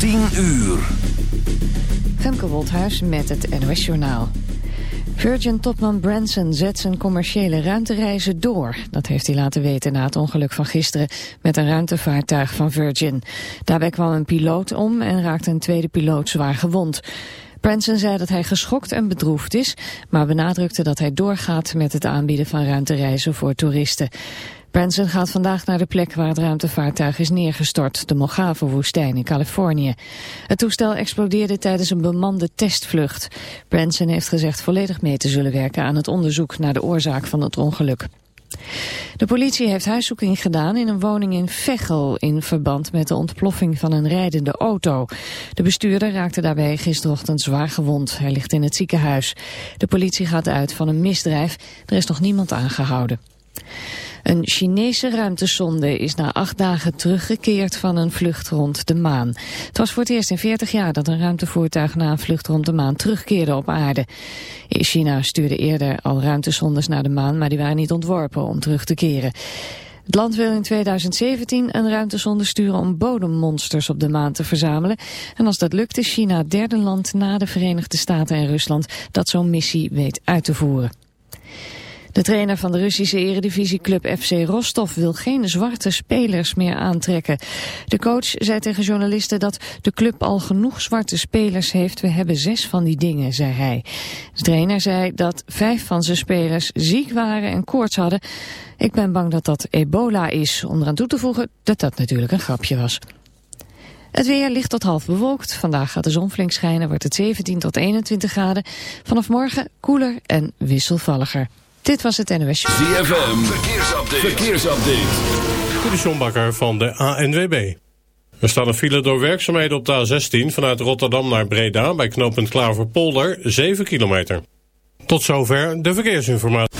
10 uur. Femke Woldhuis met het NOS Journaal. Virgin-topman Branson zet zijn commerciële ruimtereizen door. Dat heeft hij laten weten na het ongeluk van gisteren met een ruimtevaartuig van Virgin. Daarbij kwam een piloot om en raakte een tweede piloot zwaar gewond. Branson zei dat hij geschokt en bedroefd is, maar benadrukte dat hij doorgaat met het aanbieden van ruimtereizen voor toeristen. Branson gaat vandaag naar de plek waar het ruimtevaartuig is neergestort, de Mojave-woestijn in Californië. Het toestel explodeerde tijdens een bemande testvlucht. Branson heeft gezegd volledig mee te zullen werken aan het onderzoek naar de oorzaak van het ongeluk. De politie heeft huiszoeking gedaan in een woning in Veghel in verband met de ontploffing van een rijdende auto. De bestuurder raakte daarbij gisterochtend zwaar gewond. Hij ligt in het ziekenhuis. De politie gaat uit van een misdrijf. Er is nog niemand aangehouden. Een Chinese ruimtesonde is na acht dagen teruggekeerd van een vlucht rond de maan. Het was voor het eerst in 40 jaar dat een ruimtevoertuig na een vlucht rond de maan terugkeerde op aarde. China stuurde eerder al ruimtesondes naar de maan, maar die waren niet ontworpen om terug te keren. Het land wil in 2017 een ruimtesonde sturen om bodemmonsters op de maan te verzamelen. En als dat lukt is China het derde land na de Verenigde Staten en Rusland dat zo'n missie weet uit te voeren. De trainer van de Russische eredivisieclub FC Rostov wil geen zwarte spelers meer aantrekken. De coach zei tegen journalisten dat de club al genoeg zwarte spelers heeft. We hebben zes van die dingen, zei hij. De trainer zei dat vijf van zijn spelers ziek waren en koorts hadden. Ik ben bang dat dat ebola is, om eraan toe te voegen dat dat natuurlijk een grapje was. Het weer ligt tot half bewolkt. Vandaag gaat de zon flink schijnen, wordt het 17 tot 21 graden. Vanaf morgen koeler en wisselvalliger. Dit was het NOS. ZFM, verkeersupdate. verkeersupdate. De van de ANWB. Er staat een file door werkzaamheden op de A16 vanuit Rotterdam naar Breda... bij knooppunt Klaverpolder, 7 kilometer. Tot zover de verkeersinformatie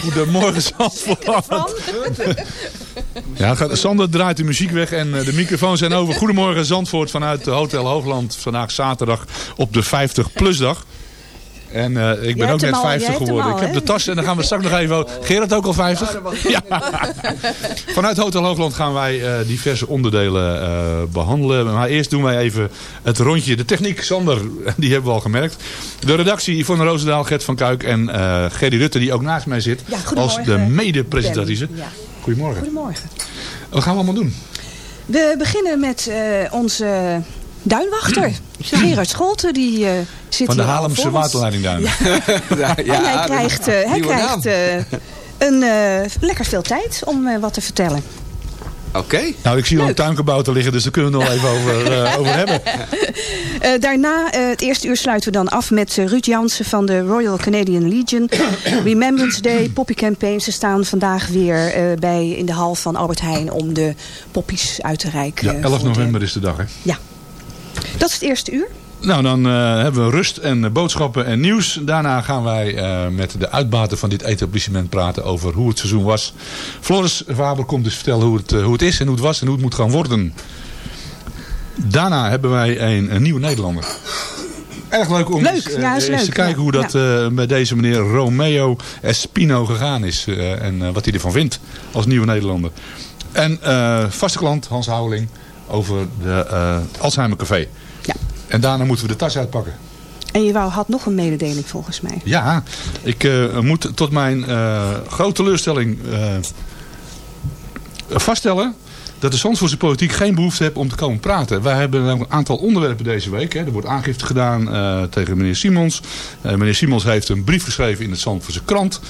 Goedemorgen Zandvoort. Ja, Sander draait de muziek weg en eh, de microfoons zijn over. Goedemorgen Zandvoort vanuit eh, Hotel Hoogland. Vandaag zaterdag op de 50 plus dag. En eh, ik ben ook net al, jij 50 hebt hem geworden. al, ik heb de tas en dan gaan we straks nog even... Gerard ook al 50? Ja. Vanuit Hotel Hoogland gaan wij eh, diverse onderdelen eh, behandelen. Maar eerst doen wij even het rondje. De techniek, Sander, die hebben we al gemerkt. De redactie, Yvonne Roosendaal, Gert van Kuik en eh Gerry Rutte, die ook naast mij zit. Ja, als de mede-presentatrice. Ja. Goedemorgen. Goedemorgen. Wat gaan we allemaal doen? We beginnen met eh, onze duinwachter. Gerard Scholten, die eh, zit Van de hier al Haarlemse voor ons. waterleidingduin. Ja, en hij krijgt, eh, hij krijgt eh, een, eh, lekker veel tijd om eh, wat te vertellen. Oké. Nou, ik zie al een tuinkebouw liggen, dus daar kunnen we het nog even over, eh, over hebben. Eh, daarna, eh, het eerste uur sluiten we dan af met Ruud Jansen van de Royal Canadian Legion. Remembrance Day, Poppy Campaign. Ze staan vandaag weer eh, bij, in de hal van Albert Heijn om de poppies uit te reiken. Ja, 11 voor de- november is de dag, hè? Ja. Dat is het eerste uur. Nou, dan eh, hebben we rust en eh, boodschappen en nieuws. Daarna gaan wij eh, met de uitbater van dit etablissement praten over hoe het seizoen was. Floris Faber komt dus vertellen hoe het, hoe het is en hoe het was en hoe het moet gaan worden. Daarna hebben wij een, een nieuwe Nederlander. Erg leuk om Leuk, eens, ja, is eens leuk, te kijken ja, hoe dat eh, bij deze meneer Romeo Espino gegaan is. en wat hij ervan vindt als nieuwe Nederlander. En vaste klant Hans Houweling over de eh, Alzheimer Café. Ja. En daarna moeten we de tas uitpakken. En je wou, had nog een mededeling volgens mij. Ja, ik eh, moet tot mijn eh, grote teleurstelling vaststellen dat de Zandvoortse politiek geen behoefte heeft om te komen praten. Wij hebben een aantal onderwerpen deze week. Hè. Er wordt aangifte gedaan tegen meneer Simons. Meneer Simons heeft een brief geschreven in het Zandvoortse krant.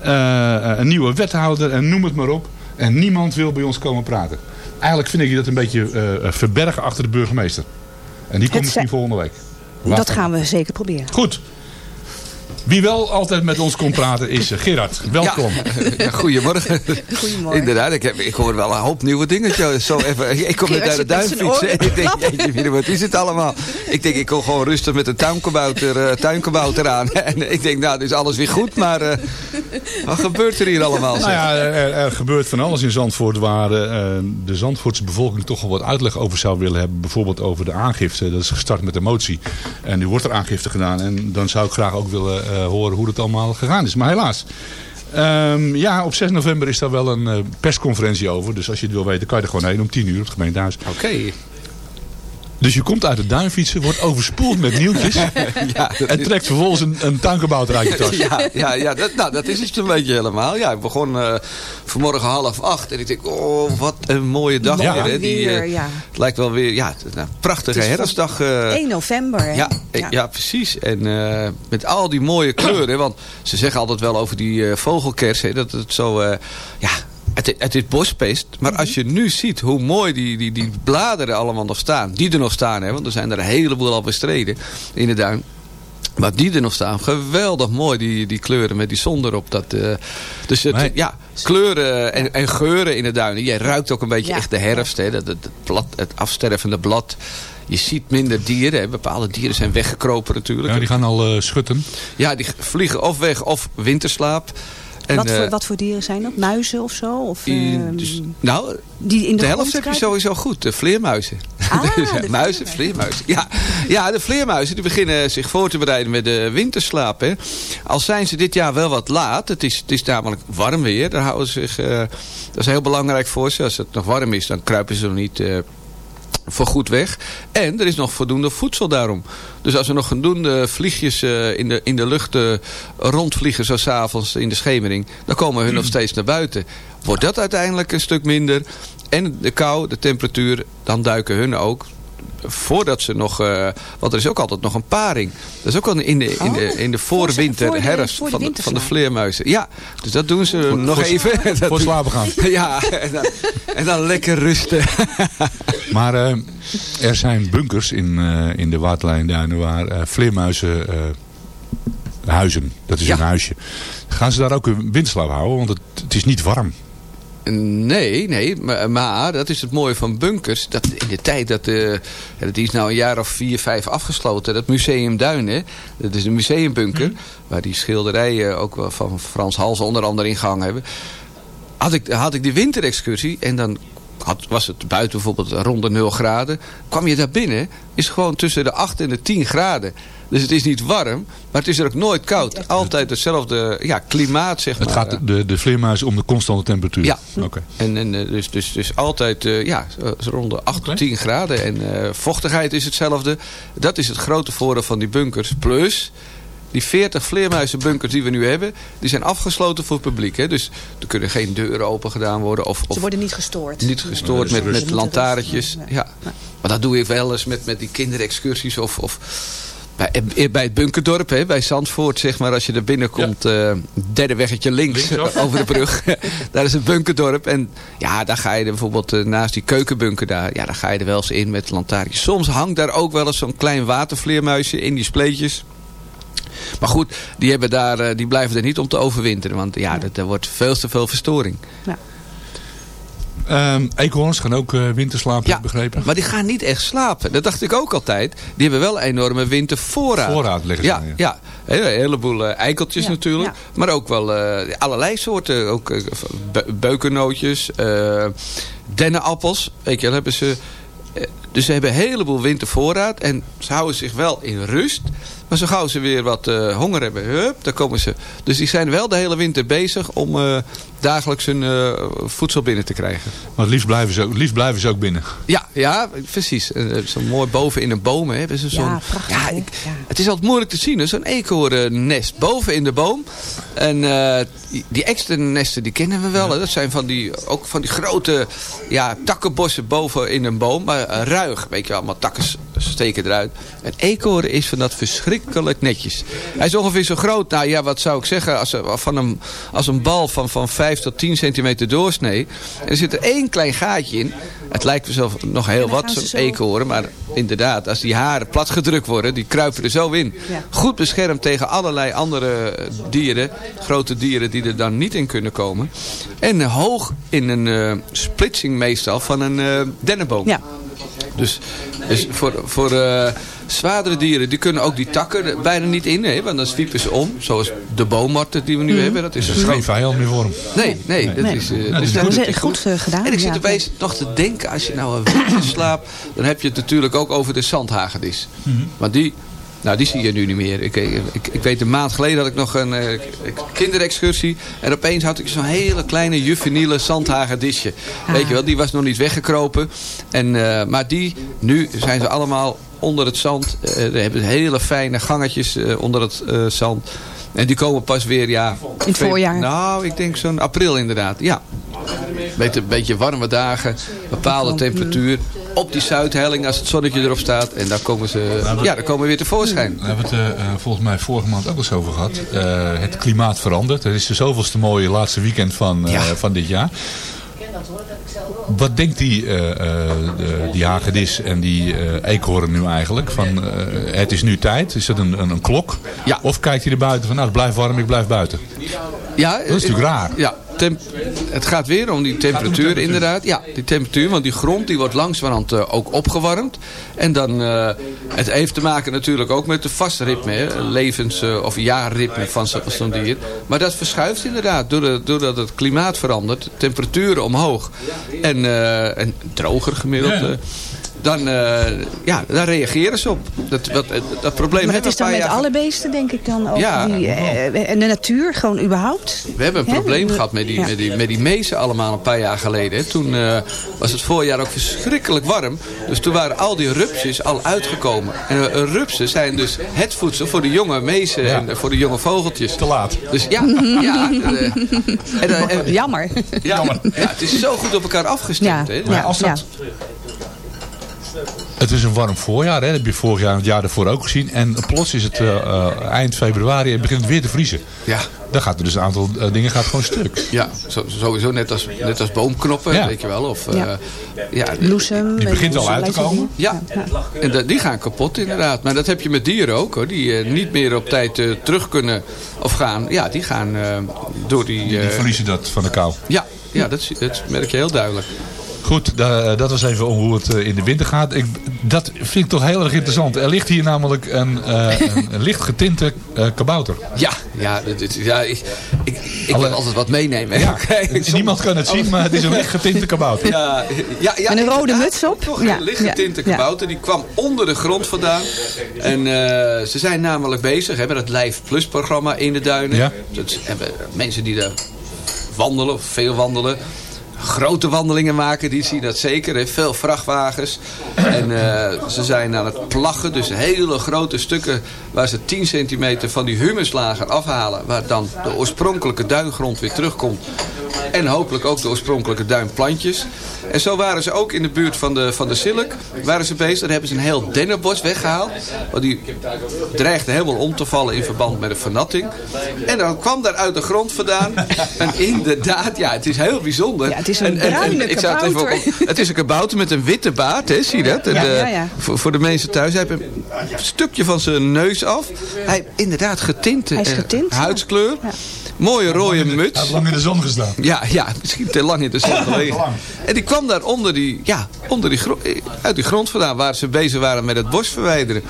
Een nieuwe wethouder en noem het maar op. En niemand wil bij ons komen praten. Eigenlijk vind ik dat een beetje eh, verbergen achter de burgemeester. En die komt misschien volgende week. Dat gaan we zeker proberen. Goed. Wie wel altijd met ons komt praten is eh, Gerard. Welkom. Ja, goedemorgen. Goedemorgen. Inderdaad, ik, heb, ik hoor wel een hoop nieuwe dingen. Zo, even, ik kom net uit de En ik denk, jeetje, wat is het allemaal? Ik denk, ik kom gewoon rustig met een tuinkabouter, eh, tuinkabouter aan. En ik denk, nou, dus alles weer goed. Maar eh, wat gebeurt er hier allemaal? Nou ja, er, er gebeurt van alles in Zandvoort waar eh, de Zandvoortse bevolking toch wel wat uitleg over zou willen hebben. Bijvoorbeeld over de aangifte. Dat is gestart met de motie. En nu wordt er aangifte gedaan. En dan zou ik graag ook willen eh, horen hoe het allemaal gegaan is. Maar helaas. Ehm, ja, op 6 november is daar wel een eh, persconferentie over. Dus als je het wil weten, kan je er gewoon heen om 10 uur op het gemeentehuis. Oké. Dus je komt uit de duin fietsen, wordt overspoeld met nieuwtjes. Ja, dat en trekt vervolgens een, een tuinkebouter uit je tas. Ja, ja, ja dat, nou, dat is het een beetje helemaal. Ja, ik begon eh, vanmorgen half acht. En ik denk, oh, wat een mooie dag Ja. weer. Hè. Die, Weer, eh, ja. Het lijkt wel weer, ja, nou, prachtige Het is herfstdag. eh, 1 november. Hè? Ja, ja. precies. En eh, met al die mooie kleuren. Want ze zeggen altijd wel over die eh, vogelkers. Hè, dat het zo... eh, ja, het, het is bospeest. Maar als je nu ziet hoe mooi die, die, die bladeren allemaal nog staan. Die er nog staan. Hè, want er zijn er een heleboel al bestreden in de duin. Maar die er nog staan, geweldig mooi, die, die kleuren met die zon erop. Dat, eh, dus het, ja, kleuren en, en geuren in de duinen. Je ruikt ook een beetje Ja. echt de herfst. Hè, dat, het, het, blad, het afstervende blad. Je ziet minder dieren. Hè. Bepaalde dieren zijn weggekropen natuurlijk. Ja, die gaan al eh, schutten. Ja, die vliegen of weg of winterslaap. En, wat, voor, eh, wat voor dieren zijn dat? Muizen of zo? Of, in- ehm, dus, nou, die in de, de helft heb je sowieso goed. De vleermuizen. Ah, muizen, vleermuizen. Ja. ja, de vleermuizen die beginnen zich voor te bereiden met de winterslaap. Hè. Al zijn ze dit jaar wel wat laat. Het is, het is namelijk warm weer. Daar houden ze zich, eh, dat is heel belangrijk voor ze. Als het nog warm is, dan kruipen ze nog niet... eh, voor goed weg. En er is nog voldoende voedsel daarom. Dus als er nog voldoende vliegjes eh, in, de, in de lucht eh, rondvliegen... zo s'avonds in de schemering... dan komen hun nog steeds naar buiten. Wordt dat uiteindelijk een stuk minder... en de kou, de temperatuur... dan duiken hun ook voordat ze nog... eh, want er is ook altijd nog een paring. Dat is ook al in de, in de, in de voorwinter, voor de- herfst voor de van, de, van de vleermuizen. Ja, dus dat doen ze nog voor- even. Voor slapen gaan. Ja, en dan, en dan lekker rusten. Maar eh, er zijn bunkers in, eh, in de waterlijnduinen waar eh, vleermuizen eh, huizen. Dat is Ja. een huisje. Gaan ze daar ook een windslaap houden? Want het, het is niet warm. Nee, nee. Maar, maar dat is het mooie van bunkers. Dat in de tijd dat... eh, ja, dat is nou een jaar of vier, vijf afgesloten. Dat museum Duinen. Dat is een museumbunker. Waar die schilderijen ook wel van Frans Hals onder andere in gehangen hebben. Had ik, had ik die winterexcursie. En dan had, was het buiten bijvoorbeeld rond de 0 graden. Kwam je daar binnen. Is het gewoon tussen de 8 en de 10 graden. Dus het is niet warm. Maar het is er ook nooit koud. Altijd hetzelfde ja, klimaat zeg maar. Het gaat de, de vleermuis om de constante temperatuur? Ja. Oké. En, en eh, dus, dus, dus altijd eh, ja, zo rond de 8 tot 10 graden. En eh, vochtigheid is hetzelfde. Dat is het grote voordeel van die bunkers. Plus, die 40 vleermuizenbunkers die we nu hebben... die zijn afgesloten voor het publiek. Hè? Dus er kunnen geen deuren open gedaan worden. Of, of Ze worden niet gestoord. niet gestoord met, met Niet lantaarntjes. Ja. Maar dat doe ik wel eens met, met die kinderexcursies of... of bij, eh, bij het bunkerdorp, hè, bij Zandvoort, zeg maar, als je er binnenkomt, eh, derde weggetje links over de brug. daar is een bunkerdorp. En ja, daar ga je er bijvoorbeeld eh, naast die keukenbunker daar, ja, daar ga je er wel eens in met lantaarntjes. Soms hangt daar ook wel eens zo'n klein watervleermuisje in die spleetjes. Maar goed, die, hebben daar, eh, die blijven er niet om te overwinteren. Want ja, dat, er wordt veel te veel verstoring. Ehm, eekhoorns gaan ook eh, winterslapen, heb ik begrepen. Maar die gaan niet echt slapen. Dat dacht ik ook altijd. Die hebben wel een enorme wintervoorraad. Voorraad leggen ze ja, aan, ja. ja. Een heleboel eh, eikeltjes Ja, natuurlijk. ja. Maar ook wel eh, allerlei soorten. Ook eh, be- beukennootjes. eh dennenappels. Weet je, dan hebben ze... dus ze hebben een heleboel wintervoorraad. En ze houden zich wel in rust. Maar zo gauw ze weer wat eh, honger hebben, hup, dan komen ze. Dus die zijn wel de hele winter bezig om eh, dagelijks hun eh, voedsel binnen te krijgen. Maar het liefst blijven ze ook, liefst blijven ze ook binnen. Ja, ja precies. Zo mooi boven in een boom. Hè. hebben ze zo'n- Ja, prachtig, ja, hè? ik, Ja. Het is altijd moeilijk te zien. hè. Zo'n eekhoornnest boven in de boom. En eh, die, extra nesten die kennen we wel. Hè. Dat zijn van die, ook van die grote ja, takkenbossen boven in een boom. Maar ruig. Weet je, allemaal takken steken eruit. Een eekhoorn is van dat verschrikkelijk netjes. Hij is ongeveer zo groot. Nou ja, wat zou ik zeggen. Als, een- van een, als een bal van, van 5 tot 10 centimeter doorsnee. En er zit er één klein gaatje in. Het lijkt zelf nog heel wat, zo'n zo- eekhoorn. Maar inderdaad, als die haren platgedrukt worden, die kruipen er zo in. Ja. Goed beschermd tegen allerlei andere dieren. Grote dieren die er dan niet in kunnen komen. En hoog in een eh, splitsing meestal van een eh dennenboom. Ja. Dus, dus voor, voor eh, zwaardere dieren, die kunnen ook die takken bijna niet in. Hè, want dan zwiepen ze om. Zoals de boommarten die we nu hebben. Dat is Dat een is geen vijand meer voor hem. Nee, nee, dat Nee. is... eh, dat is daar goed. eh, gedaan, En ik zit ja. opeens nog te denken, als je nou een winter slaapt... dan heb je het natuurlijk ook over de zandhagedis. Want die... Nou, die zie je nu niet meer. Ik, ik, ik weet een maand geleden had ik nog een eh, kinderexcursie. En opeens had ik zo'n hele kleine juveniele zandhagedisje. Weet je wel, die was nog niet weggekropen. En, eh, maar die, nu zijn ze allemaal onder het zand. Ze hebben hele fijne gangetjes onder het zand. En die komen pas weer, ja... In het voorjaar. Nou, ik denk zo'n april inderdaad. Ja. Beetje, beetje warme dagen, bepaalde temperatuur. Op die zuidhelling als het zonnetje erop staat. En daar komen ze, ja, daar komen we weer tevoorschijn. Daar hebben we het eh, eh, volgens mij vorige maand ook eens over gehad. Eh, het klimaat verandert. Het is de zoveelste mooie laatste weekend van, eh, Ja. van dit jaar. Wat denkt die, eh, eh, de- die hagedis en die eh eekhoorn nu eigenlijk? Van, eh, het is nu tijd. Is dat een, een, een klok? Ja. Of kijkt hij er buiten van, nou het blijft warm, ik blijf buiten? Ja, Dat is natuurlijk raar. Ja, temp- het gaat weer om die temperatuur inderdaad. Ja, die temperatuur, want die grond die wordt langzamerhand eh, ook opgewarmd. En dan, eh, het heeft te maken natuurlijk ook met de vast ritme, hè, levens- eh, of jaarritme van zo- van zo'n dier. Maar dat verschuift inderdaad, doordat, doordat het klimaat verandert, temperaturen omhoog en, en droger gemiddeld. Eh, dan, eh, ja, daar reageren ze op. Dat, dat, dat probleem Maar dat is dan met jaar alle beesten, denk ik dan ook. Ja. Die, eh, en de natuur, gewoon überhaupt. We hebben een probleem gehad met die, Ja. met, die, met die mezen allemaal een paar jaar geleden. hè. Toen eh, was het voorjaar ook verschrikkelijk warm. Dus toen waren al die rupsjes al uitgekomen. En eh, rupsen zijn dus het voedsel voor de jonge mezen Ja. en voor de jonge vogeltjes. Te laat. Dus ja, ja. eh, en, eh, en- Jammer. ja, ja, het is zo goed op elkaar afgestemd. Ja, hè. ja, als dat- ja. Het is een warm voorjaar, hè? dat heb je vorig jaar en het jaar daarvoor ook gezien. En plots is het eh, eh, eind februari en begint het weer te vriezen. Ja. Dan gaat er dus een aantal eh, dingen gaat gewoon stuk. Ja, zo- sowieso net als, net als boomknoppen, Ja. weet je wel. Of, Ja. eh, ja, Bloesem. Die begint al uit te komen. Ja, en die gaan kapot inderdaad. Maar dat heb je met dieren ook hoor. Die niet meer op tijd terug kunnen of gaan. Ja, die gaan eh, door die... Die verliezen dat van de kou. ja, ja dat, dat merk je heel duidelijk. Goed, da- dat was even hoe het eh, in de winter gaat. Ik, dat vind ik toch heel erg interessant. Er ligt hier namelijk een, eh, een, licht getinte eh, kabouter. Ja, ja, dit- ja ik, ik, ik Alle- wil altijd wat meenemen. Ja, niemand kan het zien, maar het is een licht getinte kabouter. Ja, ja, ja, Met een rode muts op. Toch Ja, een lichtgetinte ja, ja. kabouter. Die kwam onder de grond vandaan. En eh, ze zijn namelijk bezig hè, met het Lijf Plus programma in de duinen. Ja. Dat hebben mensen die daar wandelen, of veel wandelen. Grote wandelingen maken, die zien dat zeker. Hè. Veel vrachtwagens. En eh, ze zijn aan het plaggen. Dus hele grote stukken waar ze 10 centimeter van die humuslager afhalen. Waar dan de oorspronkelijke duingrond weer terugkomt. En hopelijk ook de oorspronkelijke duinplantjes. En zo waren ze ook in de buurt van de, van de Silk. Waren ze bezig. Daar hebben ze een heel dennenbos weggehaald. Want die dreigde helemaal om te vallen in verband met de vernatting. En dan kwam daar uit de grond vandaan. En inderdaad, ja, het is heel bijzonder. Het is een En- en- en bruine ik zou het, even kabouter. op- het is een kabouter met een witte baard, hè, zie je dat? En, Ja, eh, ja, ja. Voor, voor de mensen thuis. Hij heeft een stukje van zijn neus af. Hij heeft inderdaad getinte Hij is eh, getint, ja. huidskleur. Mooie rode Hij muts. heeft lang in de zon gestaan. Ja, ja, misschien te lang in de zon gelegen. En die kwam daar onder die, ja, onder die eh, uit die grond vandaan, waar ze bezig waren met het bos verwijderen.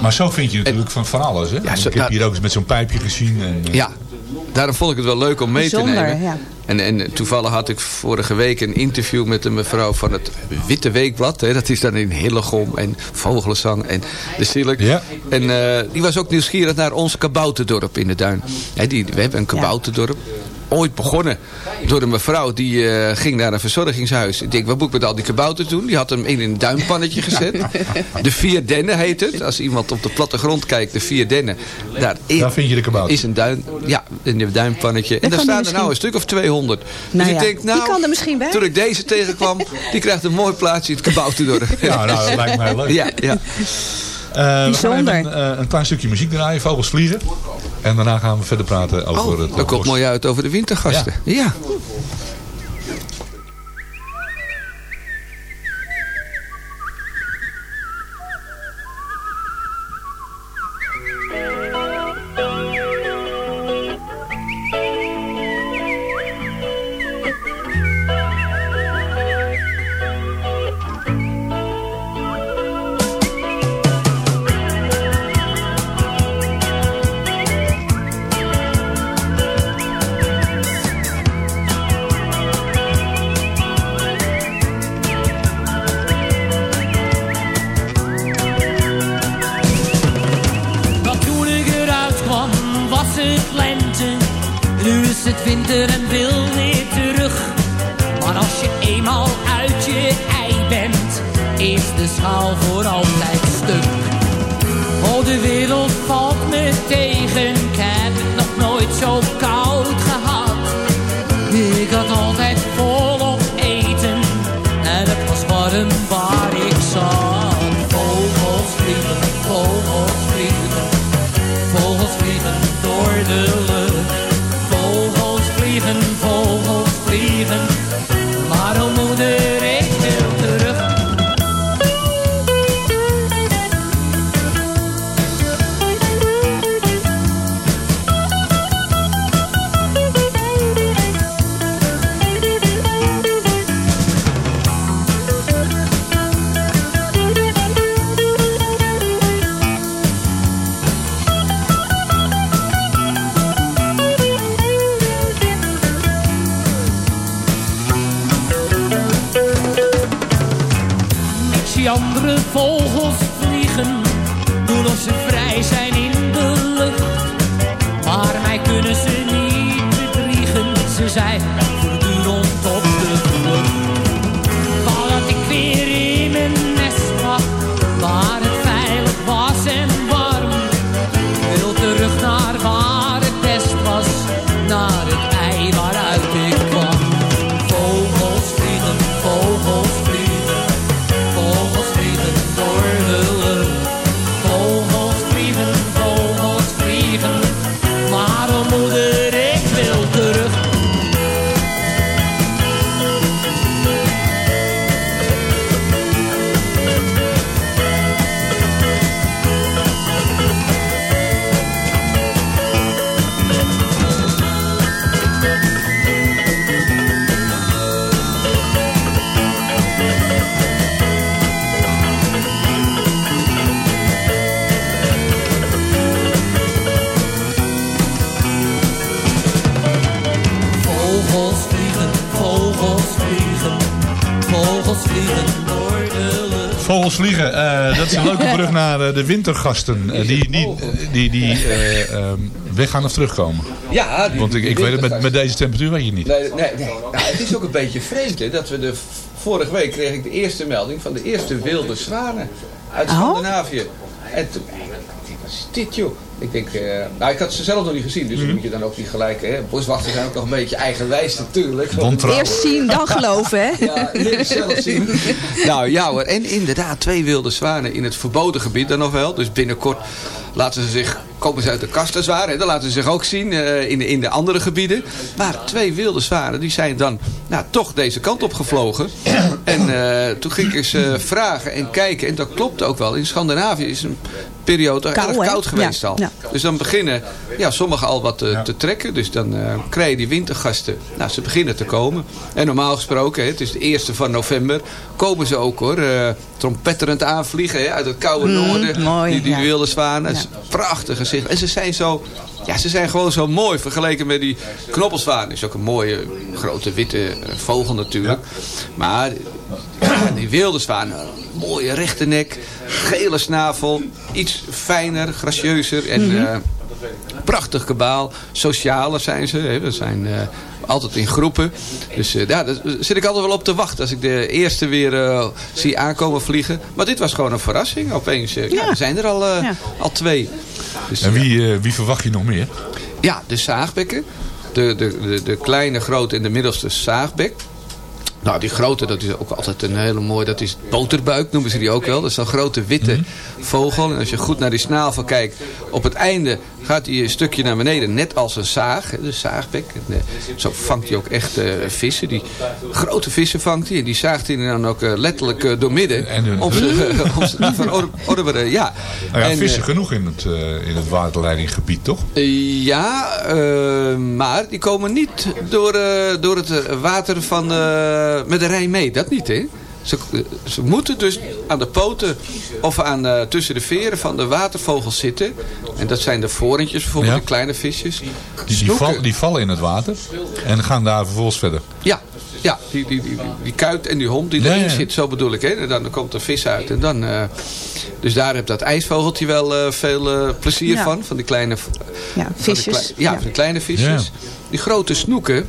Maar zo vind je natuurlijk van, van alles. Hè? Zo- ik heb nou- hier ook eens met zo'n pijpje gezien. En, Ja, daarom vond ik het wel leuk om mee te nemen. ja. En, en toevallig had ik vorige week een interview met een mevrouw van het Witte Weekblad. Hè. Dat is dan in Hillegom en Vogelenzang en de Silk. Ja. En eh, die was ook nieuwsgierig naar ons kabouterdorp in de duin. Hè, die, we hebben een kabouterdorp. Ooit begonnen door een mevrouw die eh, ging naar een verzorgingshuis. Ik denk, wat moet ik met al die kabouters doen? Die had hem in een duimpannetje gezet. De vier dennen heet het. Als iemand op de plattegrond kijkt, de vier dennen. Daarin Daar vind je de kabouter. Is een duin, ja, in een duimpannetje. En daar staan er misschien- nou een stuk of 200. Nou dus ja, ik denk, die nou, kan er misschien bij. toen ik deze tegenkwam, die krijgt een mooi plaatsje in het kabouterdorp. Ja, nou, dat lijkt heel leuk. Ja, ja. Eh, we gaan Bijzonder. een, eh, een klein stukje muziek draaien, Vogels Vliegen. En daarna gaan we verder praten over Oh, het dat komt mooi uit over de wintergasten. ja. Vogels dat is een leuke brug naar eh, de wintergasten. eh, die die, die, die eh, ehm, weggaan of terugkomen. Ja, die- Want ik, die ik weet het, met, met deze temperatuur weet je het niet. Nee, nee, nee. Nou, het is ook een beetje vreemd hè, dat we de vorige week kreeg ik de eerste melding van de eerste wilde zwanen uit Oh. Scandinavië. En toen, ik denk, wat is dit joh? Ik denk, eh, nou ik had ze zelf nog niet gezien, dus dan moet je dan ook niet gelijk, hè. Boswachters zijn ook nog een beetje eigenwijs natuurlijk. Eerst zien, dan geloven, hè? Ja, eerst zelf zien. nou ja hoor, en inderdaad twee wilde zwanen in het verboden gebied dan nog wel. Dus binnenkort laten ze zich, komen ze uit de kast als ware. Dan laten ze zich ook zien eh, in, de, in de andere gebieden. Maar twee wilde zwanen, die zijn dan nou, toch deze kant op gevlogen. En eh, toen ging ik eens eh, vragen en kijken. En dat klopt ook wel. In Scandinavië is een periode Kou, erg hè? koud geweest Ja, al. ja. Dus dan beginnen ja, sommigen al wat te, te trekken. Dus dan eh krijg je die wintergasten. Nou, ze beginnen te komen. En normaal gesproken, hè, het is de eerste van november, komen ze ook hoor. eh, trompetterend aanvliegen hè, uit het koude Mm, noorden. mooi, die die ja. wilde zwanen. Het is een prachtig gezicht. En ze zijn zo... Ja, ze zijn gewoon zo mooi vergeleken met die knoppelzwaan. is ook een mooie grote witte eh, vogel natuurlijk. Maar die wilde zwaan, een mooie rechte nek, gele snavel, iets fijner, gracieuzer en Mhm. eh, prachtig kabaal. Socialer zijn ze, hè. we zijn eh, altijd in groepen. Dus eh, ja, daar zit ik altijd wel op te wachten als ik de eerste weer eh, zie aankomen vliegen. Maar dit was gewoon een verrassing opeens. ja, Ja. er zijn er al, eh, Ja. al twee. Dus, En wie, eh, wie verwacht je nog meer? ja, de zaagbekken. De, de, de, de kleine, grote en de middelste zaagbek. Nou, die grote, dat is ook altijd een hele mooie, dat is boterbuik, noemen ze die ook wel. Dat is een grote witte vogel. En als je goed naar die snavel kijkt, op het einde gaat hij een stukje naar beneden, net als een zaag, de zaagbek. En, eh, zo vangt hij ook echt eh, vissen. Die grote vissen vangt hij en die zaagt hij dan ook eh, letterlijk eh, door midden. om ze, om ze te verorberen, ja. Nou ja, En, vissen genoeg in het, in het waterleidinggebied, toch? Ja, maar die komen niet door, door het water van, met de Rijn mee. Dat niet, hè? Ze, eh, ze moeten dus aan de poten of aan, eh, tussen de veren van de watervogels zitten. En dat zijn de vorentjes bijvoorbeeld, Ja. de kleine visjes. Die, die, Snoeken. val- die vallen in het water en gaan daar vervolgens verder. Ja, ja die, die, die, die kuit en die hond die erin ja. zit, zo bedoel ik. Hè? En dan komt er vis uit. En dan, eh, dus daar heeft dat ijsvogeltje wel eh, veel eh, plezier Ja. van. Van die kleine v- Ja, van de visjes. klei- ja, van die kleine visjes. Die grote snoeken,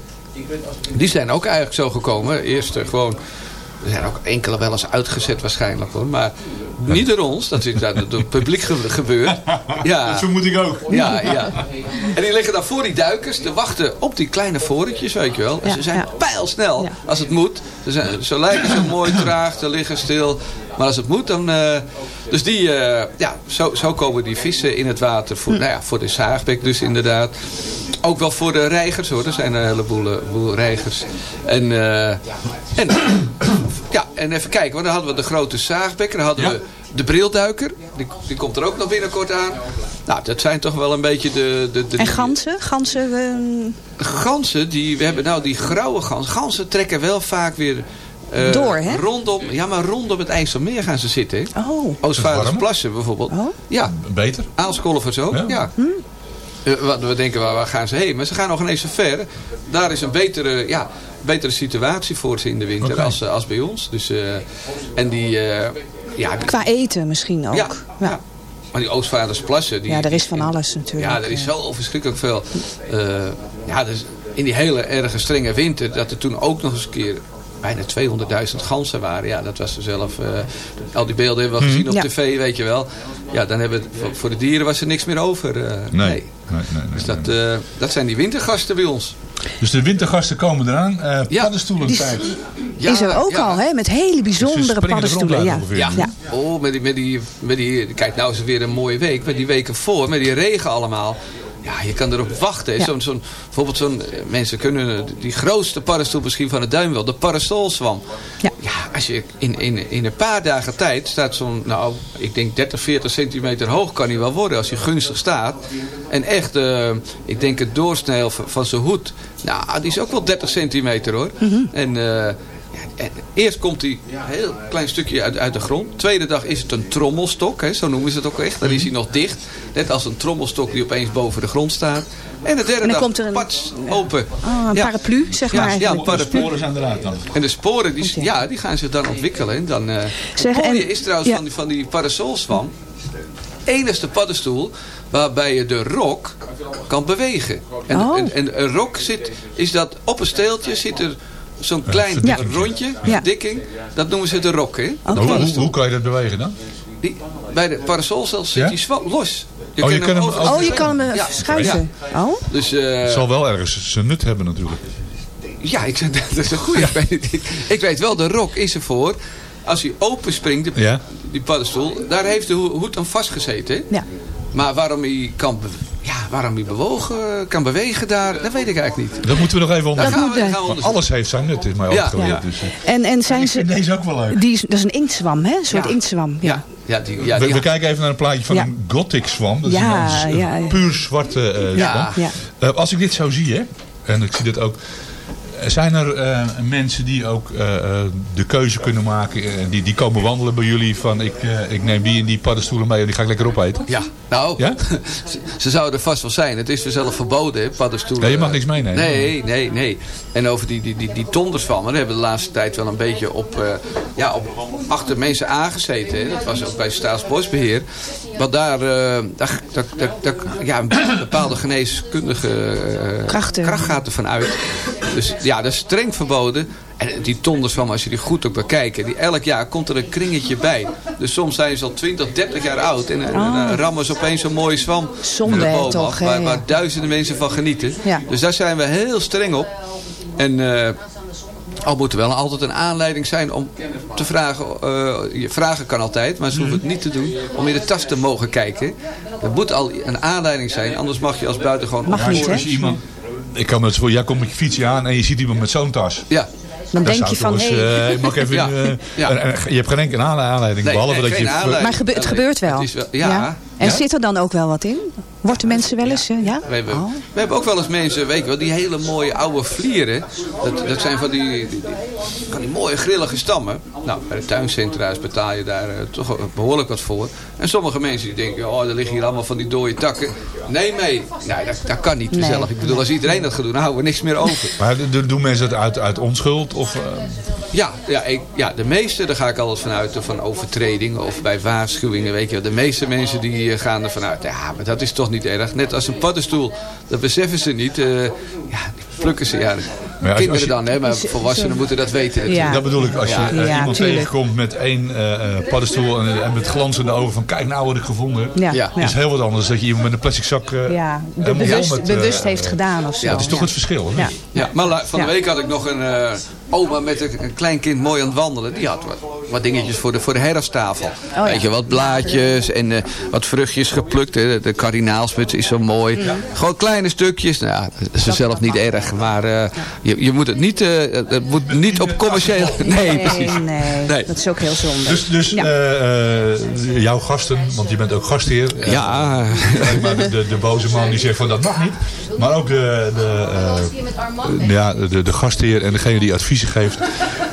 die zijn ook eigenlijk zo gekomen. Eerst eh, gewoon, er zijn ook enkele wel eens uitgezet waarschijnlijk hoor. Maar niet door ons, dat is door het publiek ge- gebeurd. Ja. Dat vermoed ik ook. Ja, ja. En die liggen dan voor die duikers te wachten op die kleine vorentjes, weet je wel. En ze zijn pijlsnel als het moet. Ze, zijn, ze lijken zo mooi traag, te liggen stil. Maar als het moet, dan... eh, dus die, eh, ja, zo, zo komen die vissen in het water. Voor, nou ja, voor de zaagbek dus inderdaad. Ook wel voor de reigers hoor. Er zijn een heleboel eh, boel reigers. En, en, ja, en even kijken. Want dan hadden we de grote zaagbek. Dan hadden we de brilduiker. Die, die komt er ook nog binnenkort aan. Nou, dat zijn toch wel een beetje de... de, de En ganzen? Ganzen, eh, ganzen, die, we hebben nou die grauwe ganzen. Ganzen trekken wel vaak weer... eh, Door, hè? Rondom, ja, maar rondom het IJsselmeer gaan ze zitten. Oh. Oostvaardersplassen bijvoorbeeld. Ja. Beter? Aalskolvers ook, ja. Eh, wat we denken, waar, waar gaan ze heen? Maar ze gaan nog ineens zo ver. Daar is een betere, ja, betere situatie voor ze in de winter als, eh, als bij ons. Dus, eh, en die, eh, ja, qua eten misschien ook. Ja, ja. maar die Oostvaardersplassen... Die, Ja, er is van alles natuurlijk. ja, er is zo verschrikkelijk veel. eh, ja, dus in die hele erge strenge winter, dat er toen ook nog eens een keer bijna 200.000 ganzen waren. Ja, dat was er zelf. eh, al die beelden hebben we Mhm. gezien op Ja. tv, weet je wel. Ja, dan hebben we, voor, voor de dieren was er niks meer over. eh, Nee. nee, nee, nee, Dus dat, eh, dat zijn die wintergasten bij ons. Dus de wintergasten komen eraan. Eh paddenstoelentijd. is er ook ja. al, hè? Met hele bijzondere springen er paddenstoelen. Ja. ongeveer. Ja. Ja. Oh, met die, met die, met die, kijk, nou is het weer een mooie week. Met die weken voor, met die regen allemaal. Ja, je kan erop wachten. Ja. Zo'n, zo'n, bijvoorbeeld zo'n, eh, mensen kunnen die grootste paddenstoel misschien van de duim wel. De parasolzwam. Ja. ja, als je in, in, in een paar dagen tijd staat zo'n, nou, ik denk 30, 40 centimeter hoog kan hij wel worden als hij gunstig staat. En echt, eh, ik denk het doorsnee van, van zijn hoed, nou, die is ook wel 30 centimeter hoor. En eh, en eerst komt hij een heel klein stukje uit, uit de grond. Tweede dag is het een trommelstok, hè, zo noemen ze het ook echt. Dan is hij nog dicht. Net als een trommelstok die opeens boven de grond staat. En de derde En dan dag, komt er een- pats, open. Ah, een Ja. paraplu, zeg maar ja, eigenlijk. paraplu. sporen zijn eruit dan. En de sporen, die, ja, die gaan zich dan ontwikkelen. En dan, eh Zeg, het mooie en- is trouwens ja. van die, van die parasolzwam... enigste paddenstoel waarbij je de rok kan bewegen. En, Oh. en, en een rok zit, is dat op een steeltje zit er zo'n klein Ja. rondje, Ja. verdikking. Dat noemen ze de rok, hè? Hoe, hoe, kan je dat bewegen dan? Die, bij de parasol zelfs zit Ja? die los. Oh, je kan hem Oh, je kan hem eh, Ja. verschuiven. Oh? Dus, eh, Het zal wel ergens zijn nut hebben natuurlijk. Ja, ik, zeg, dat is een goede. Ik, ik weet wel, de rok is ervoor. Als hij open springt, de- Ja. die paddenstoel, daar heeft de ho- hoed aan vastgezeten. Ja. Maar waarom hij kan, ja, waarom hij bewogen, kan bewegen daar, dat weet ik eigenlijk niet. Dat moeten we nog even onderzoeken. gaan we, dat gaan we Maar onderzoeken. alles heeft zijn nut, is mij Ja, ook geleerd. ja. Dus, eh, En, en zijn ze... deze ook wel leuk. Die is, dat is een inktzwam, hè? Een soort Ja. inktzwam. Ja. Ja, ja, die, ja, we, die we kijken even naar een plaatje van Ja. een gothic zwam. Dat is Ja, een, een ja, ja. puur zwarte eh, Ja. zwam. Ja. Eh, als ik dit zo zie, hè, en ik zie dit ook. Zijn er eh, mensen die ook eh, eh, de keuze kunnen maken, die, die komen wandelen bij jullie van ik, eh, ik neem die en die paddenstoelen mee en die ga ik lekker opeten? Ja, nou, Ja? ze, ze zouden er vast wel zijn. Het is vanzelf verboden, hè, paddenstoelen. Ja, je mag niks meenemen. Nee, nee, nee. En over die, die, die, die tonders van me, daar hebben we de laatste tijd wel een beetje op, eh, ja, op achter mensen aangezeten. Hè. Dat was ook bij Staatsbosbeheer. Want daar, eh, daar, daar, daar, daar- ja, een bepaalde geneeskundige Krachten. kracht gaat ervan uit. Dus ja, dat is streng verboden. En die tonders van, als je die goed ook bekijken, die elk jaar komt er een kringetje bij. Dus soms zijn ze al 20, 30 jaar oud. En, en, en, dan rammen ze opeens zo'n mooie zwam Zonde, boom toch, af, waar, duizenden mensen van genieten. Ja. Dus daar zijn we heel streng op. En eh, al moet er wel altijd een aanleiding zijn om te vragen. eh, je vragen kan altijd, maar ze hoeven het niet te doen. Om in de tas te mogen kijken. Er moet al een aanleiding zijn, anders mag je als buitengewoon Mag niet, hè? Ik kan me het voor, jij komt met je fietsje aan en je ziet iemand met zo'n tas. Ja, Dan denk je van, hé... eh, mag even, Ja. eh, Ja. en je hebt geen enkele aanleiding, Nee, behalve nee, dat je... aanleiding. Maar gebe- het gebeurt wel. het is wel- ja. En Ja? zit er dan ook wel wat in? Worten mensen wel eens, eh, ja? We hebben, Oh. we hebben ook wel eens mensen, weet je wel, die hele mooie oude vlieren. Dat, dat zijn van die, die, die- van die mooie grillige stammen. Nou, bij de tuincentra's betaal je daar eh, toch behoorlijk wat voor. En sommige mensen die denken, oh, er liggen hier allemaal van die dode takken. Neem mee. Nee, dat, dat kan niet Nee. zelf. Ik bedoel, als iedereen dat gaat doen, dan houden we niks meer over. Maar do- doen mensen dat uit, uit onschuld? Of, eh, Ja, ja, ik, ja, de meeste, daar ga ik altijd vanuit, van overtredingen of bij waarschuwingen, weet je wel. De meeste mensen die eh, gaan er vanuit, ja, maar dat is toch niet erg. Net als een paddenstoel, dat beseffen ze niet. eh, ja, die plukken ze, ja. als Kinderen je- dan, hè, maar volwassenen moeten dat weten. Ja. Dat bedoel ik, als je Ja. eh, Ja, iemand tuurlijk. tegenkomt met één eh, eh, paddenstoel en, en met glanzende ogen van kijk nou wat ik gevonden. Ja, is heel wat anders dan dat je iemand met een plastic zak eh, Ja, bewust, met, bewust heeft gedaan of zo. ja, Dat is toch het verschil, hè? Ja. Ja, maar van de Ja. week had ik nog een eh, oma met een, een klein kind mooi aan het wandelen. Die had wat, wat dingetjes voor de, voor de herfsttafel. ja. Weet je, wat blaadjes en eh, wat vruchtjes geplukt. Hè. De kardinaalsmuts is zo mooi. Gewoon kleine stukjes. Nou, ja, dat is zelf niet erg. Maar eh, je, je moet het niet, eh, het moet niet op commercieel... Nee, Nee, precies. nee, Nee. dat is ook heel zonde. Dus, dus Ja. eh, eh, jouw gasten, want je bent ook gastheer. Ja, maar de, de, de boze man die zegt van dat mag niet. Maar ook de, de, eh, ja, de, de gastheer en degene die adviezen geeft.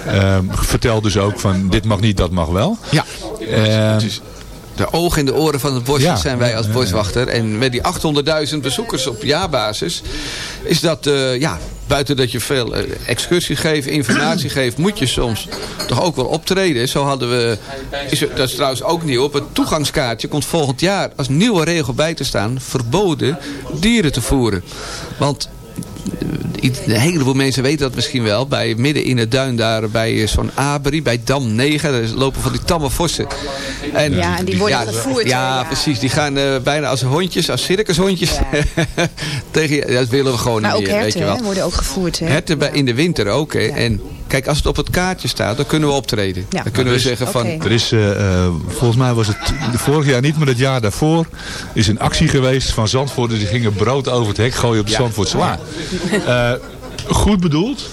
eh, vertelt dus ook van dit mag niet, dat mag wel. ja. Eh, De ogen en de oren van het bos Ja. zijn wij als boswachter. En met die 800.000 bezoekers op jaarbasis... is dat, eh, ja, buiten dat je veel eh, excursie geeft, informatie geeft... moet je soms toch ook wel optreden. Zo hadden we, is, dat is trouwens ook nieuw... op het toegangskaartje komt volgend jaar als nieuwe regel bij te staan... verboden dieren te voeren. Want een heleboel mensen weten dat misschien wel. Bij, midden in het duin daar bij eh, zo'n Abri, bij Dam 9. Daar lopen van die tamme vossen. En, Ja, en die worden gevoerd, Ja, ja. precies. Die gaan eh, bijna als hondjes, als circushondjes. tegen je. Dat willen we gewoon Maar niet meer, weet je wel. worden ook gevoerd. Hè? Herten bij, in de winter ook. Hè. En kijk, als het op het kaartje staat, dan kunnen we optreden. Ja. Dan kunnen we zeggen van... Er is, eh, eh, volgens mij was het vorig jaar niet, maar het jaar daarvoor is een actie geweest van Zandvoort. Die gingen brood over het hek gooien op de Ja. Eh, goed bedoeld,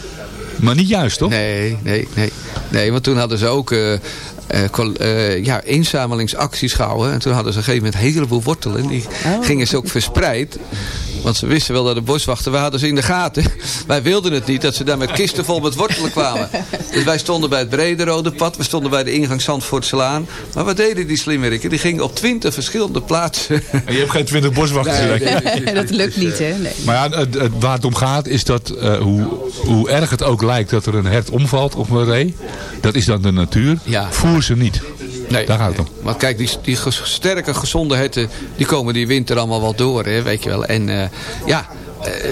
maar niet juist, toch? Nee, nee, nee. Nee, want toen hadden ze ook eh, eh, eh, ja, inzamelingsacties gehouden. En toen hadden ze op een gegeven moment een heleboel wortelen. Die Oh. gingen ze ook verspreid. Want ze wisten wel dat de boswachten, we hadden ze in de gaten. Wij wilden het niet, dat ze daar met kisten vol met wortelen kwamen. Dus wij stonden bij het brede rode pad. We stonden bij de ingang Zandvoortselaan. Maar wat deden die slimmerikken? Die gingen op twintig verschillende plaatsen. En je hebt geen twintig boswachters. Nee, direct. nee, nee, dat lukt niet, hè? Nee. Maar ja, het, het- waar het om gaat is dat eh, hoe, hoe erg het ook lijkt dat er een hert omvalt op een ree. Dat is dan de natuur. Ja. Voer ze niet. Nee, Daar gaat het om. Maar kijk, die, die sterke, gezonde herten, die komen die winter allemaal wel door, hè, weet je wel. En eh, ja,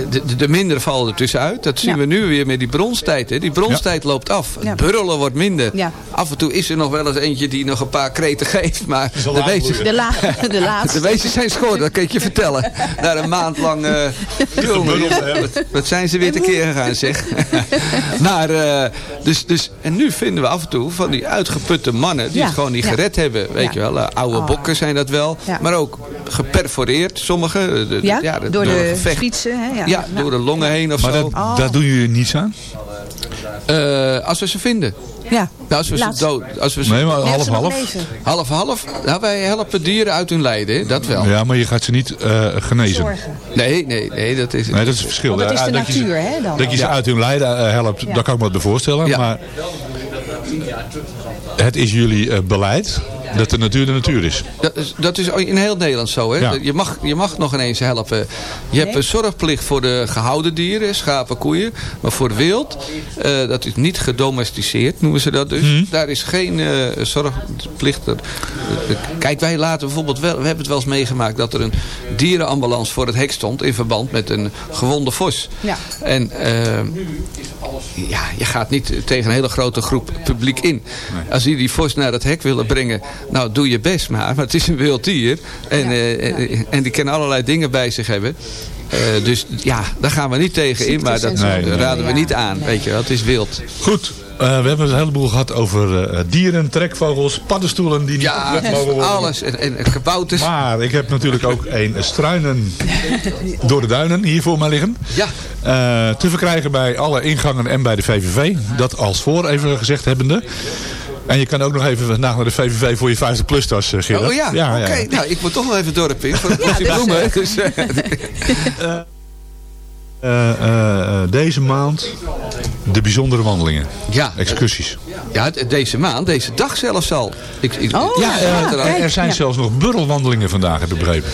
de, de- de mindere vallen er tussenuit. Dat zien Ja. we nu weer met die bronstijd. Hè. Die bronstijd loopt af. Het Ja. burrelen wordt minder. Ja. Af en toe is er nog wel eens eentje die nog een paar kreten geeft. Maar de meeste, De, la de laatste. de meeste zijn schoon, dat kan ik je vertellen. Na een maand lang... eh jongen, wat, wat zijn ze weer tekeer gegaan, zeg. maar, eh, dus, dus, en nu vinden we af en toe van die uitgeputte mannen... die Ja, het gewoon niet ja. gered hebben. Weet Ja. je wel, eh, oude Oh. bokken zijn dat wel. Ja. Maar ook geperforeerd, sommige. eh, de- Ja, de- door de gevecht. fietsen. Hè? Ja, Ja, door de longen heen of Maar zo. dat, Oh. daar doen jullie niets aan? Eh, als we ze vinden. ja. Nou, als we ze dood... Als we ze, Nee, maar half half. Half half. Nou, wij helpen dieren uit hun lijden, hè, dat wel. Ja, maar je gaat ze niet eh, genezen. Zorgen. Nee, nee, nee, dat is... Nee, dat is het verschil. Want het is de dat je ze- natuur, hè, dan? Dat je ze Ja. uit hun lijden helpt, Ja. dat kan ik me bij voorstellen. Ja. Maar het is jullie eh, beleid dat de natuur de natuur is. Dat is, dat is in heel Nederland zo. Hè? Ja. Je, mag, je mag nog ineens helpen. Je hebt een zorgplicht voor de gehouden dieren, schapen, koeien. Maar voor het wild, eh, dat is niet gedomesticeerd, noemen ze dat dus. Mhm. Daar is geen eh, zorgplicht. Kijk, wij laten bijvoorbeeld wel, we hebben het wel eens meegemaakt dat er een dierenambulance voor het hek stond in verband met een gewonde vos. Ja. En eh, ja, je gaat niet tegen een hele grote groep publiek in. Als die die vos naar het hek willen brengen, nou doe je best maar. Maar het is een wild dier. En, eh, eh, en die kan allerlei dingen bij zich hebben. Eh, dus ja, daar gaan we niet tegen in. Maar dat. Nee, raden we niet aan. Weet je wel, het is wild. Goed, eh, we hebben een heleboel gehad over eh, dieren, trekvogels, paddenstoelen die niet Ja, mogen worden. alles. En, en kabouters. Maar ik heb natuurlijk ook een struinen door de duinen hier voor mij liggen. Ja, Eh, te verkrijgen bij alle ingangen en bij de VVV. Dat als voor even gezegd hebbende. En je kan ook nog even vandaag naar de VVV voor je 50 plus tas, eh, Gerard. oh ja, ja, oké. ja. Nou, ik moet toch nog even het dorp in voor de bloemen. Dus, eh, deze maand de bijzondere wandelingen. ja, Excursies. ja, deze maand, deze dag zelfs al. Ik, ik, Oh, ja. Er zijn zelfs nog burrelwandelingen vandaag, heb ik begrepen.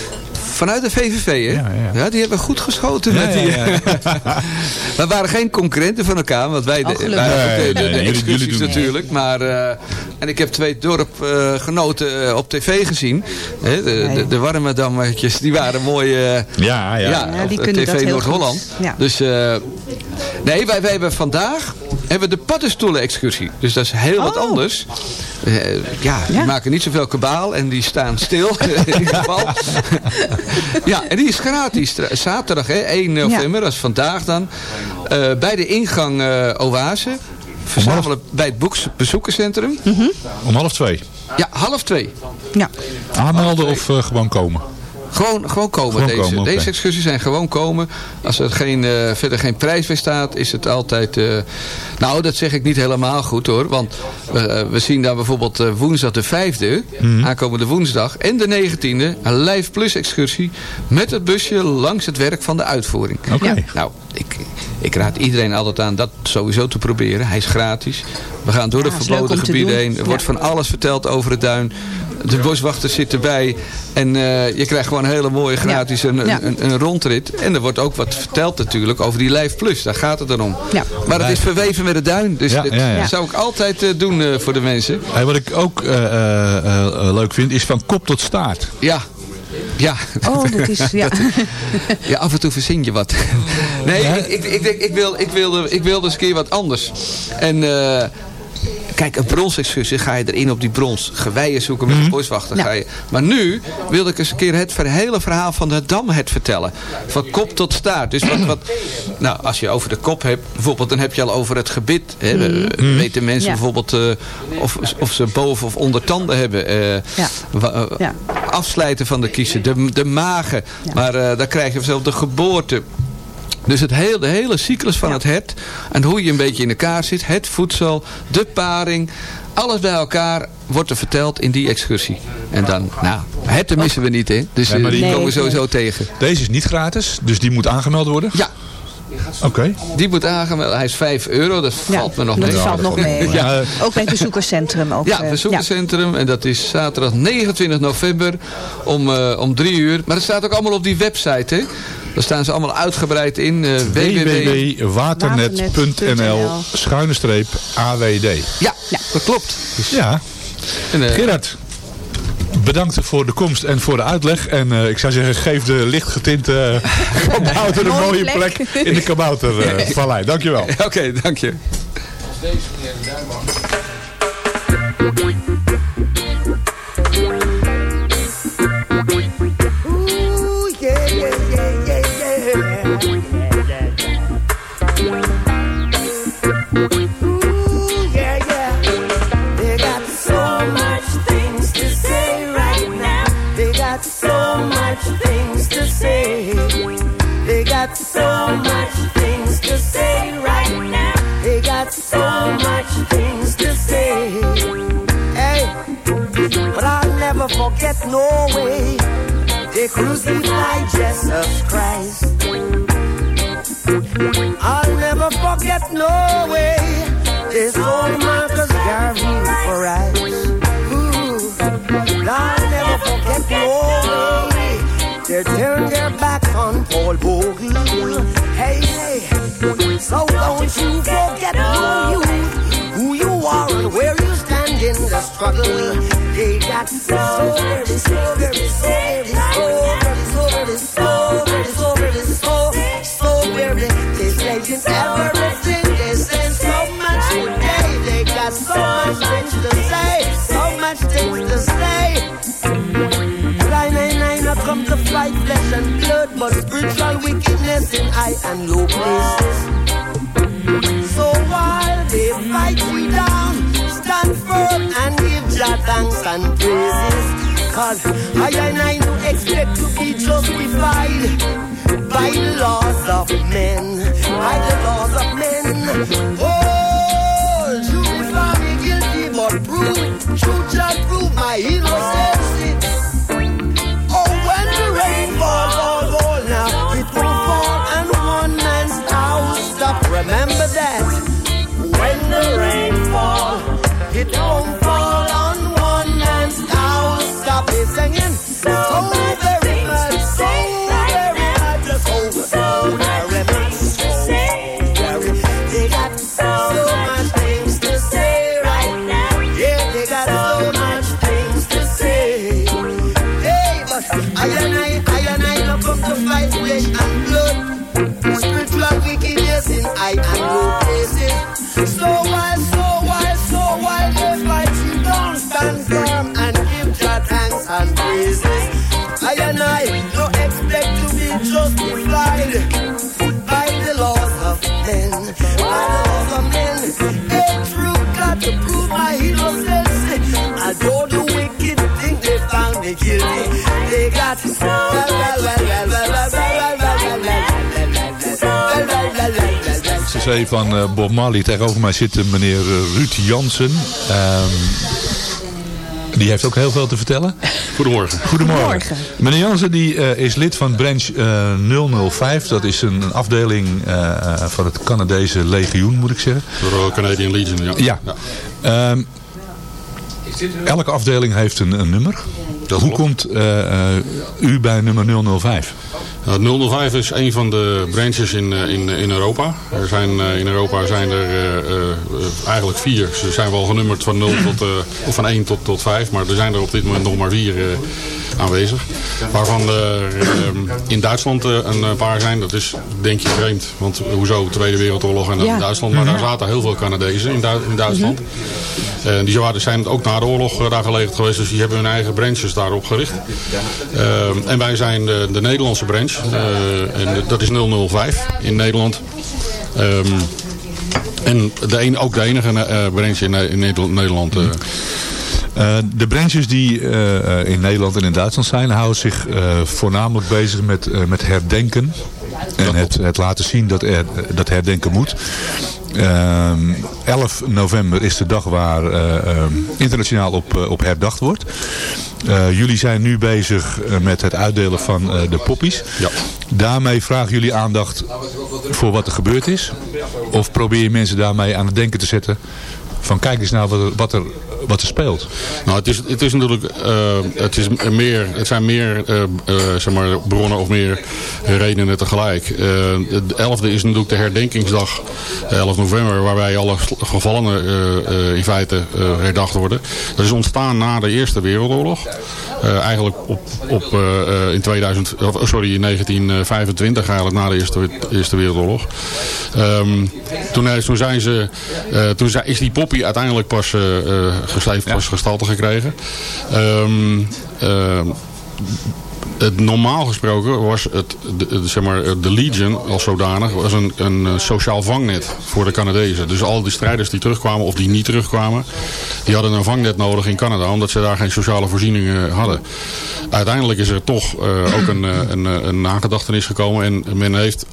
Vanuit de VVV, hè? Ja, ja. die hebben goed geschoten Ja, met die... ja, We waren geen concurrenten van elkaar, want wij, de, wij de, de, excursies natuurlijk. Maar, eh, en ik heb twee dorpgenoten eh, op tv gezien. Hè, de, de, de Warmerdammetjes, die waren mooi... eh, Ja, ja. ja, Ja, die kunnen TV dat heel Noord-Holland. Dus eh, nee, wij, wij hebben vandaag hebben we de paddenstoelen-excursie. Dus dat is heel wat Oh. anders. Eh, ja, die Ja. maken niet zoveel kabaal en die staan stil in ieder geval. ja, en die is gratis. Zaterdag, hè, 1 november, dat is vandaag dan. Eh, bij de ingang eh Oase. Verzamelen bij het boeks, bezoekerscentrum. Om half twee. Ja, half twee. Ja. Aanmelden of gewoon komen? Gewoon, gewoon komen. Gewoon deze, komen, deze excursies zijn gewoon komen. Als er geen, eh, verder geen prijs bij staat, is het altijd... eh, nou, dat zeg ik niet helemaal goed hoor. Want eh, we zien daar bijvoorbeeld woensdag de 5e, Mhm. aankomende woensdag, en de 19e, een Live Plus excursie met het busje langs het werk van de uitvoering. Oké. Ja. Nou, ik, ik raad iedereen altijd aan dat sowieso te proberen. Hij is gratis. We gaan door de Ja, verboden gebieden heen. Er Ja. wordt van alles verteld over het duin. De boswachter zit erbij. En eh, je krijgt gewoon een hele mooie gratis een, Ja. een, een rondrit. En er wordt ook wat verteld natuurlijk over die Live Plus. Daar gaat het dan om. Ja. Maar het is verweven met het duin. Dus Ja, dat ja, ja. zou ik altijd eh, doen eh, voor de mensen. Hey, wat ik ook eh, eh, eh, leuk vind, is van kop tot staart. Ja. Ja. Oh, dat is... Ja. Ja, af en toe verzin je wat. Nee, ik, ik, ik, denk, ik, wil, ik, wilde, ik wilde eens een keer wat anders. En eh, kijk, een bronsexcursie ga je erin op die brons. Geweien zoeken met de boswachter. Ja. Ga je. Maar nu wilde ik eens een keer het hele verhaal van de damhet vertellen. Van kop tot staart. Dus wat, wat, nou, als je over de kop hebt, bijvoorbeeld, dan heb je al over het gebit. Hè, We- Weten mensen Ja. bijvoorbeeld eh, of, of ze boven of onder tanden hebben. eh, Ja. eh, Ja. Afslijten van de kiezen, de, de magen. Maar eh dan krijg je zelfs de geboorte. Dus het heel, de hele cyclus van het hert. En hoe je een beetje in elkaar zit. Het voedsel, de paring. Alles bij elkaar wordt er verteld in die excursie. En dan, nou, herten missen we niet, hè. Dus Nee, maar eh, die komen we sowieso tegen. Deze is niet gratis, dus die moet aangemeld worden? Ja. Oké. Die moet aangemeld. Hij is 5 euro, dat valt me nog dat mee. valt nog mee. Ja. Ook bij het bezoekerscentrum. Ook, Ja, eh, bezoekerscentrum. En dat is zaterdag 29 november om, eh, om 3 uur. Maar het staat ook allemaal op die website, hè. Daar staan ze allemaal uitgebreid in. eh www. www.waternet.nl schuine streep AWD. Ja, dat klopt. Ja. En, eh, Gerard, bedankt voor de komst en voor de uitleg. En eh, ik zou zeggen, geef de lichtgetinte uh, kabouter een Mooie plek. in de kaboutervallei. Dankjewel. Oké, dank je. Ooh, much things to say. They got so much things to say right now. They got so much things to say. Hey, but I'll never forget no way. They crucified Jesus Christ. I'll never forget no way. They sold Marcus Garvey for rights. Ooh, I'll never forget no way. They turned their back on Paul Bogle. Hey, hey. So don't you forget who you, who you are and where you stand in the struggle. They got so very, so so fight flesh and blood, but spiritual wickedness in high and low places. So while they fight you down, stand firm and give Jah thanks and praises. Cause I and I no expect to be justified by the laws of men, by the laws of men. Oh, found me guilty, but prove, truth shall prove my innocence. Van eh, Bob Marley. Tegenover mij zit eh, meneer eh, Ruud Jansen. Ehm, die heeft ook heel veel te vertellen. Goedemorgen. Goedemorgen. Meneer Jansen die, eh, is lid van branch eh, 005. Dat is een, een afdeling eh, eh, van het Canadese legioen, moet ik zeggen. De Royal Canadian Legion, ja. Ja. Ehm, elke afdeling heeft een, een nummer. Hoe komt eh, eh, u bij nummer 005? Nou, 005 is een van de branches in, eh, in, in Europa. Er zijn, eh, in Europa zijn er eh, eh, eigenlijk vier. Ze zijn wel genummerd van, 0 tot, eh, of van 1 tot, tot 5. Maar er zijn er op dit moment nog maar vier eh, aanwezig. Waarvan er eh, in Duitsland eh, een paar zijn. Dat is denk je vreemd. Want hoezo Tweede Wereldoorlog en dan Ja. Duitsland. Maar daar Mhm. zaten heel veel Canadezen in, Du- in Duitsland. En die waren- zijn ook na de oorlog eh, daar gelegen geweest. Dus die hebben hun eigen branches daarop gericht. Ehm, en wij zijn de, de Nederlandse branch. eh, en dat is 005 in Nederland. Ehm, en de een, ook de enige eh, branch in, in Nederland. Eh. Eh, de branches die eh, eh, in Nederland en in Duitsland zijn, houden zich eh, voornamelijk bezig met, eh, met herdenken En het, het laten zien dat er, dat herdenken moet. Ehm, 11 november is de dag waar eh, ehm, internationaal op, eh, op herdacht wordt. Eh, jullie zijn nu bezig met het uitdelen van de poppies. Ja. Daarmee vragen jullie aandacht voor wat er gebeurd is? Of probeer je mensen daarmee aan het denken te zetten van kijk eens nou wat er, wat er, speelt? Nou, het is, het is natuurlijk eh, het is meer, het zijn meer eh, eh, zeg maar, bronnen of meer redenen tegelijk. De 11e is natuurlijk de herdenkingsdag, eh, 11 november, waarbij alle gevallenen in feite herdacht worden. Dat is ontstaan na de Eerste Wereldoorlog. Eigenlijk op, op, in 2000, of, oh, sorry, in 1925 eigenlijk na de Eerste, Eerste Wereldoorlog. Ehm, toen, toen, zijn ze, toen is die poppy uiteindelijk pas, eh eh, gestijf- pas gestalte gekregen. Ehm, het, normaal gesproken was het, de, zeg maar, de Legion als zodanig was een, een eh, sociaal vangnet voor de Canadezen. Dus al die strijders die terugkwamen of die niet terugkwamen, die hadden een vangnet nodig in Canada omdat ze daar geen sociale voorzieningen hadden. Uiteindelijk is er toch eh, ook een, eh, een, een nagedachtenis gekomen en men heeft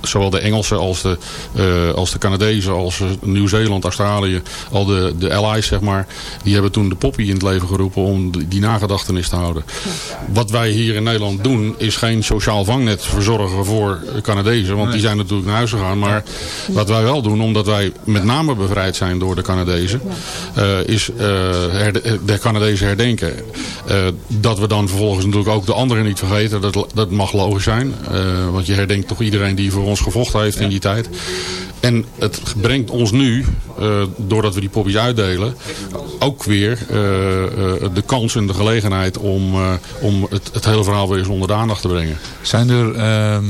zowel de Engelsen als de, als de Canadezen, als Nieuw-Zeeland, Australië, al de, de allies zeg maar, die hebben toen de poppy in het leven geroepen om die nagedachtenis te houden. Wat wij hier in Nederland doen is geen sociaal vangnet verzorgen voor Canadezen, want die zijn natuurlijk naar huis gegaan. Maar wat wij wel doen, omdat wij met name bevrijd zijn door de Canadezen, eh, is eh, de Canadezen herdenken. Eh, dat we dan vervolgens natuurlijk ook de anderen niet vergeten, dat, dat mag logisch zijn. Want je herdenkt toch iedereen die voor ons gevochten heeft in die tijd. En het brengt ons nu, doordat we die poppies uitdelen, ook weer de kans en de gelegenheid om, om het, het hele verhaal weer eens onder de aandacht te brengen. Zijn er ehm,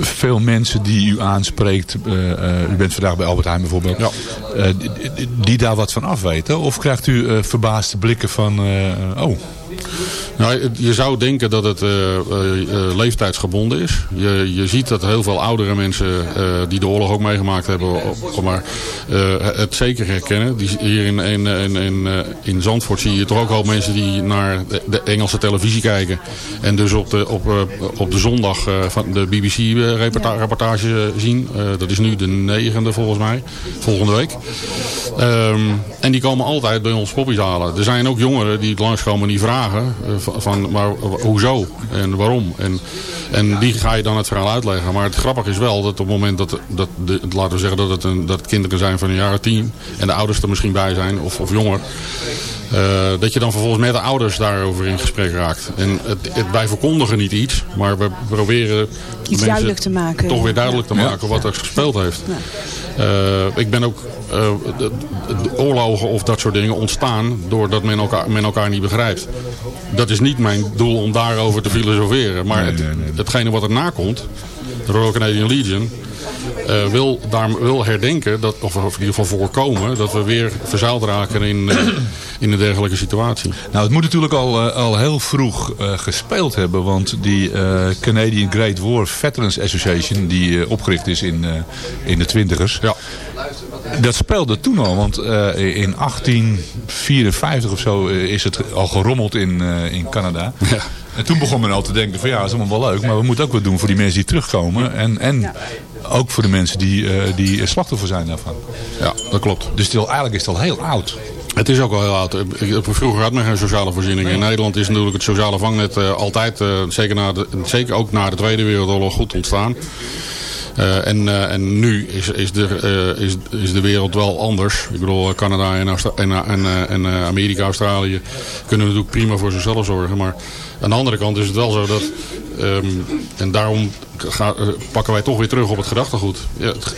veel mensen die u aanspreekt? eh, eh, u bent vandaag bij Albert Heijn bijvoorbeeld. eh, die, die- die daar wat van afweten? Of krijgt u verbaasde blikken van... oh, Nou, je zou denken dat het eh, eh, eh, leeftijdsgebonden is. Je, je ziet dat heel veel oudere mensen die de oorlog ook meegemaakt hebben, maar, het zeker herkennen. Die, hier in, in, in, in, in Zandvoort zie je toch ook al mensen die naar de, Engelse televisie kijken. En dus op de, op, op de zondag van de BBC-reportage zien. Dat is nu de negende volgens mij, volgende week. Ehm, en die komen altijd bij ons poppies halen. Er zijn ook jongeren die het langskomen en die vragen van, van, maar hoezo en waarom. En, en die ga je dan het verhaal uitleggen. Maar het grappige is wel dat op het moment dat, dat de, laten we zeggen dat het, een, dat het kinderen zijn van een jaar tien en de ouders er misschien bij zijn of, of jonger. Eh, dat je dan vervolgens met de ouders daarover in gesprek raakt. En het, het, wij verkondigen niet iets, maar we proberen mensen duidelijk te maken. toch weer duidelijk te Ja. maken wat er gespeeld heeft. Eh, ik ben ook eh, de, de oorlogen of dat soort dingen ontstaan doordat men elkaar, men elkaar niet begrijpt. Dat is niet mijn doel om daarover te filosoferen. Maar het, hetgene wat erna komt, de Royal Canadian Legion, eh, wil, daar, wil herdenken, dat, of in ieder geval voorkomen, dat we weer verzeild raken in, eh, in een dergelijke situatie. Nou, het moet natuurlijk al, eh, al heel vroeg eh, gespeeld hebben. Want die eh, Canadian Great War Veterans Association, die eh, opgericht is in, eh, in de twintigers. Ja. Dat speelde toen al, want eh, in 1854 of zo is het al gerommeld in, eh, in Canada. En toen begon men al te denken van ja, dat is allemaal wel leuk. Maar we moeten ook wat doen voor die mensen die terugkomen. En, en ook voor de mensen die, eh, die slachtoffer zijn daarvan. Ja, dat klopt. Dus het is al- eigenlijk is het al heel oud. Het is ook wel heel oud. Vroeger had men geen sociale voorzieningen. In Nederland is natuurlijk het sociale vangnet eh, altijd, eh, zeker, na de, zeker ook na de Tweede Wereldoorlog, goed ontstaan. Eh, en, eh, en nu is, is, de, eh, is, is de wereld wel anders. Ik bedoel, Canada en, en, en, en Amerika, Australië kunnen natuurlijk prima voor zichzelf zorgen. Maar aan de andere kant is het wel zo dat... ehm, en daarom pakken wij toch weer terug op het gedachtegoed. Ja, het,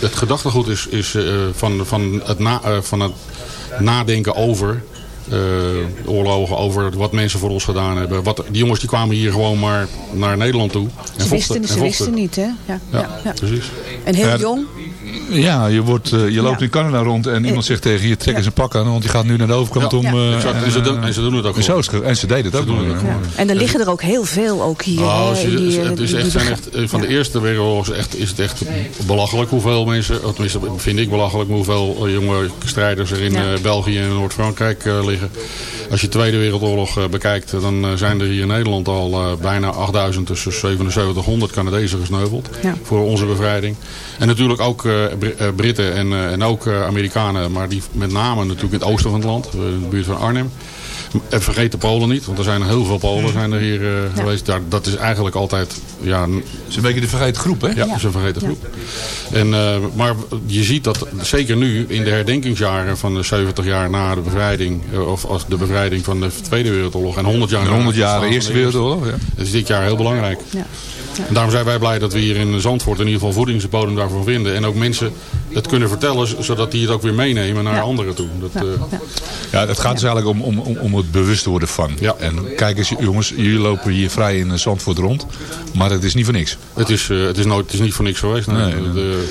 het, gedachtegoed is, is van, van, het van het nadenken over... eh, oorlogen over wat mensen voor ons gedaan hebben. Wat, die jongens die kwamen hier gewoon maar naar Nederland toe. En Ze vochten, wisten, en ze wisten niet, hè? Ja, ja, Ja, ja. precies. En heel jong. Ja, je, wordt, eh, je loopt in Canada rond en iemand zegt tegen je, trek eens een pak aan, want die gaat nu naar de overkant Ja, om... eh, exact. En ze doen- en ze doen het ook en, zo is het, en ze deden het ook. doen nog, het ja. Ja. En er liggen er ook heel veel ook hier. Oh, in die, ze- eh, het is die- echt, zijn echt, eh, van de Eerste Wereldoorlog is, echt, is het echt belachelijk hoeveel mensen, of tenminste vind ik belachelijk hoeveel eh, jonge strijders er in Ja. eh, België en Noord-Frankrijk eh, liggen. Als je de Tweede Wereldoorlog eh, bekijkt, eh, dan eh, zijn er hier in Nederland al eh, bijna 8000 tussen 7700 Canadezen gesneuveld Ja. voor onze bevrijding. En natuurlijk ook eh, eh, Britten en, eh, en ook eh, Amerikanen, maar die met name natuurlijk in het oosten van het land, eh, in de buurt van Arnhem. En vergeet de Polen niet, want er zijn heel veel Polen zijn er hier eh, geweest. Daar, dat is eigenlijk altijd... Ja, Het is een beetje de vergeten groep, hè? ja, dat is een vergeten groep. En, eh, maar je ziet dat zeker nu in de herdenkingsjaren van de 70 jaar na de bevrijding, eh, of als de bevrijding van de Tweede Wereldoorlog en 100 jaar En na 100 het jaar de Eerste Wereldoorlog, ja. Dat is dit jaar heel belangrijk. Ja. En daarom zijn wij blij dat we hier in Zandvoort in ieder geval voedingsbodem daarvoor vinden. En ook mensen het kunnen vertellen, zodat die het ook weer meenemen naar anderen toe. Dat, eh, Ja, het gaat dus eigenlijk om, om, om, om het bewust worden van. Ja. En kijk eens, jongens, jullie lopen hier vrij in Zandvoort rond. Maar het is niet voor niks. het, is, eh, het, is nooit, het is niet voor niks geweest. nee. Nee, De-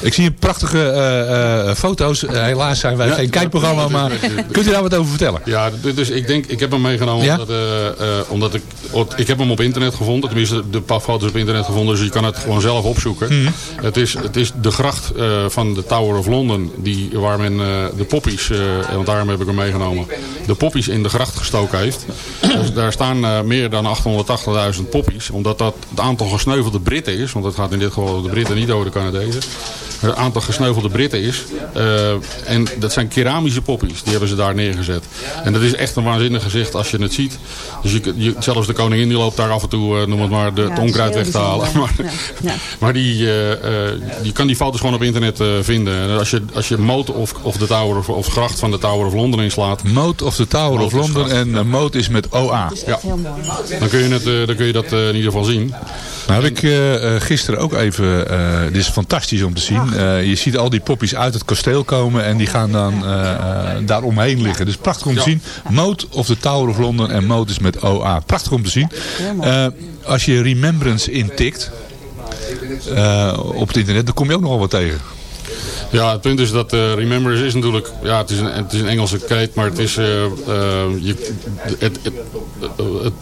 Ik zie een prachtige eh, eh, foto's. Eh, helaas zijn wij Ja, geen kijkprogramma, maar kunt u daar wat over vertellen? Ja, dus ik denk, ik heb hem meegenomen Ja? omdat, omdat ik, ik heb hem op internet gevonden. Tenminste, de paar foto's op internet gevonden, dus je kan het gewoon zelf opzoeken. Mhm. Het, is, het is de gracht van de Tower of London, die, waar men de poppies, want daarom heb ik hem meegenomen, de poppies in de gracht gestoken heeft. Dus daar staan eh, meer dan 880.000 poppies, omdat dat het aantal gesneuvelde Britten is, want het gaat in dit geval over de Britten, niet over de Canadezen. Het aantal gesneuvelde Britten is. eh, en dat zijn keramische poppies. Die hebben ze daar neergezet. En dat is echt een waanzinnig gezicht als je het ziet. Dus je, je- zelfs de koningin die loopt daar af en toe, eh, noem het maar, de, Ja, het onkruid weg te halen. Maar, Ja. Ja. maar die, eh, eh, je kan die foto's gewoon op internet eh, vinden. En als je, als je Moot of, of de Tower of, of gracht van de Tower of London inslaat. Moat of the Tower of gracht, en uh, Moat is met OA. Ja, dan kun je, het, eh, dan kun je dat in ieder geval zien. Nou heb ik eh, gisteren ook even, eh, dit is fantastisch om te zien. Eh, je ziet al die poppies uit het kasteel komen en die gaan dan eh, eh, daar omheen liggen. Dus prachtig om te zien. Moat of the Tower of London en Moat is met OA. Prachtig om te zien. Als je Remembrance intikt op het internet, dan kom je ook nogal wat tegen. Ja, het punt is dat Remembrance is natuurlijk... Ja, het is een, het is een Engelse kreet, maar het is... je, het-